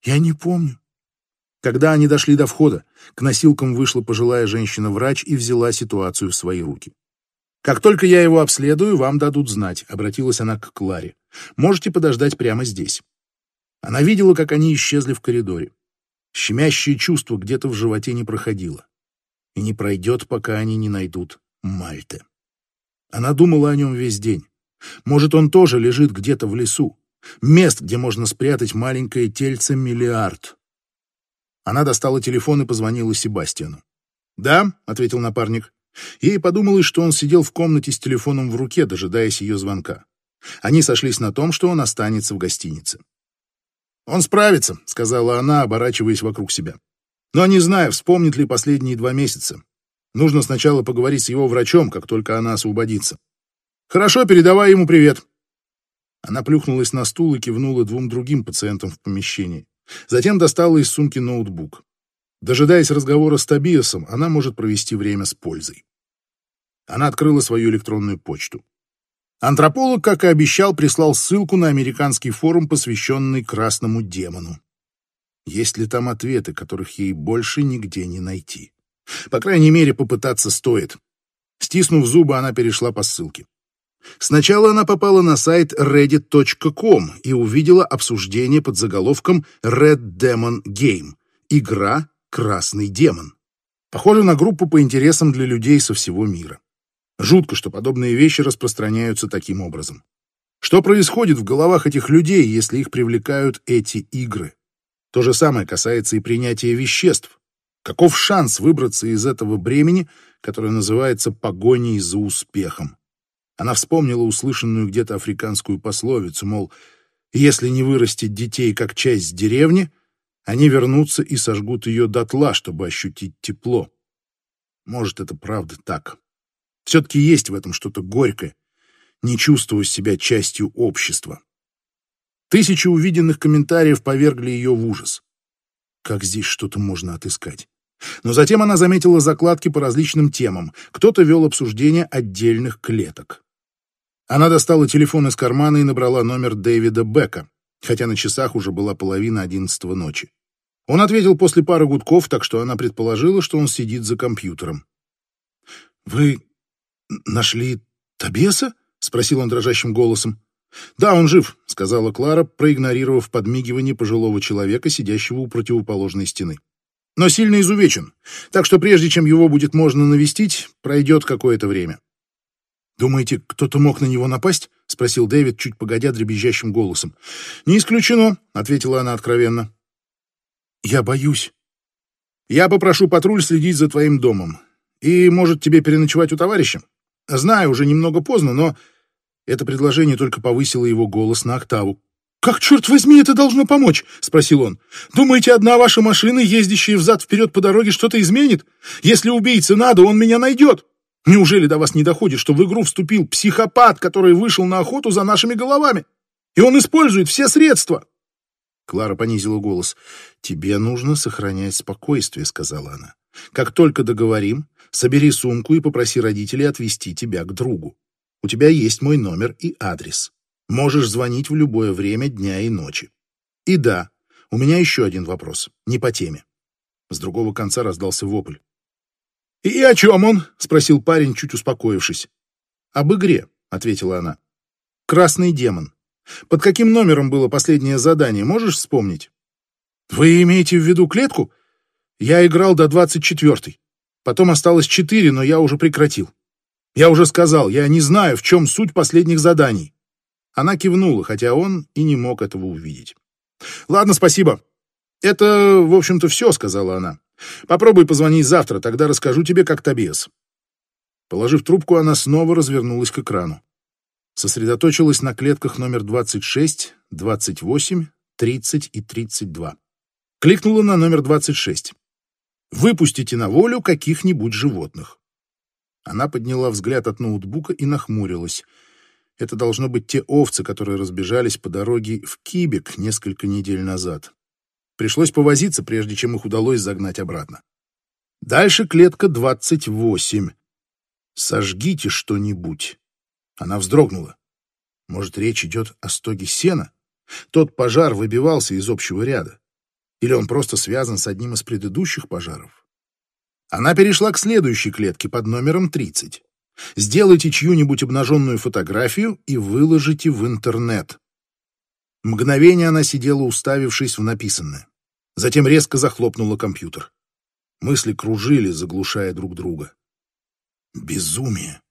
«Я не помню. Когда они дошли до входа, к носилкам вышла пожилая женщина-врач и взяла ситуацию в свои руки. «Как только я его обследую, вам дадут знать», — обратилась она к Кларе. «Можете подождать прямо здесь». Она видела, как они исчезли в коридоре. Щемящее чувство где-то в животе не проходило. И не пройдет, пока они не найдут Мальте. Она думала о нем весь день. Может, он тоже лежит где-то в лесу. Мест, где можно спрятать маленькое тельце миллиард. Она достала телефон и позвонила Себастьяну. «Да», — ответил напарник. Ей подумалось, что он сидел в комнате с телефоном в руке, дожидаясь ее звонка. Они сошлись на том, что он останется в гостинице. «Он справится», — сказала она, оборачиваясь вокруг себя. «Но не знаю, вспомнит ли последние два месяца. Нужно сначала поговорить с его врачом, как только она освободится. Хорошо, передавай ему привет». Она плюхнулась на стул и кивнула двум другим пациентам в помещении. Затем достала из сумки ноутбук. Дожидаясь разговора с Тобиасом, она может провести время с пользой. Она открыла свою электронную почту. Антрополог, как и обещал, прислал ссылку на американский форум, посвященный красному демону. Есть ли там ответы, которых ей больше нигде не найти? По крайней мере, попытаться стоит. Стиснув зубы, она перешла по ссылке. Сначала она попала на сайт reddit.com и увидела обсуждение под заголовком Red Demon Game — игра «Красный демон». Похоже на группу по интересам для людей со всего мира. Жутко, что подобные вещи распространяются таким образом. Что происходит в головах этих людей, если их привлекают эти игры? То же самое касается и принятия веществ. Каков шанс выбраться из этого бремени, которое называется погоней за успехом? Она вспомнила услышанную где-то африканскую пословицу, мол, если не вырастить детей как часть деревни, они вернутся и сожгут ее дотла, чтобы ощутить тепло. Может, это правда так. Все-таки есть в этом что-то горькое, не чувствуя себя частью общества. Тысячи увиденных комментариев повергли ее в ужас. Как здесь что-то можно отыскать? Но затем она заметила закладки по различным темам. Кто-то вел обсуждение отдельных клеток. Она достала телефон из кармана и набрала номер Дэвида Бека, хотя на часах уже была половина одиннадцатого ночи. Он ответил после пары гудков, так что она предположила, что он сидит за компьютером. «Вы нашли Табеса?» — спросил он дрожащим голосом. «Да, он жив», — сказала Клара, проигнорировав подмигивание пожилого человека, сидящего у противоположной стены. «Но сильно изувечен, так что прежде чем его будет можно навестить, пройдет какое-то время». «Думаете, кто-то мог на него напасть?» — спросил Дэвид, чуть погодя дребезжащим голосом. «Не исключено», — ответила она откровенно. «Я боюсь». «Я попрошу патруль следить за твоим домом. И, может, тебе переночевать у товарища? Знаю, уже немного поздно, но...» Это предложение только повысило его голос на октаву. «Как, черт возьми, это должно помочь?» — спросил он. «Думаете, одна ваша машина, ездящая взад-вперед по дороге, что-то изменит? Если убийце надо, он меня найдет. Неужели до вас не доходит, что в игру вступил психопат, который вышел на охоту за нашими головами? И он использует все средства?» Клара понизила голос. «Тебе нужно сохранять спокойствие», — сказала она. «Как только договорим, собери сумку и попроси родителей отвезти тебя к другу. У тебя есть мой номер и адрес. Можешь звонить в любое время дня и ночи. И да, у меня еще один вопрос, не по теме. С другого конца раздался вопль. «И о чем он?» — спросил парень, чуть успокоившись. «Об игре», — ответила она. «Красный демон. Под каким номером было последнее задание, можешь вспомнить?» «Вы имеете в виду клетку? Я играл до двадцать четвертой. Потом осталось четыре, но я уже прекратил. Я уже сказал, я не знаю, в чем суть последних заданий. Она кивнула, хотя он и не мог этого увидеть. «Ладно, спасибо. Это, в общем-то, все», — сказала она. «Попробуй позвонить завтра, тогда расскажу тебе, как Тобиас». Положив трубку, она снова развернулась к экрану. Сосредоточилась на клетках номер 26, 28, 30 и 32. Кликнула на номер 26. «Выпустите на волю каких-нибудь животных». Она подняла взгляд от ноутбука и нахмурилась — это должно быть те овцы, которые разбежались по дороге в Кибек несколько недель назад. Пришлось повозиться, прежде чем их удалось загнать обратно. Дальше клетка 28. «Сожгите что-нибудь». Она вздрогнула. Может, речь идет о стоге сена? Тот пожар выбивался из общего ряда. Или он просто связан с одним из предыдущих пожаров? Она перешла к следующей клетке под номером 30. Сделайте чью-нибудь обнаженную фотографию и выложите в интернет. Мгновение она сидела, уставившись в написанное. Затем резко захлопнула компьютер. Мысли кружили, заглушая друг друга. Безумие.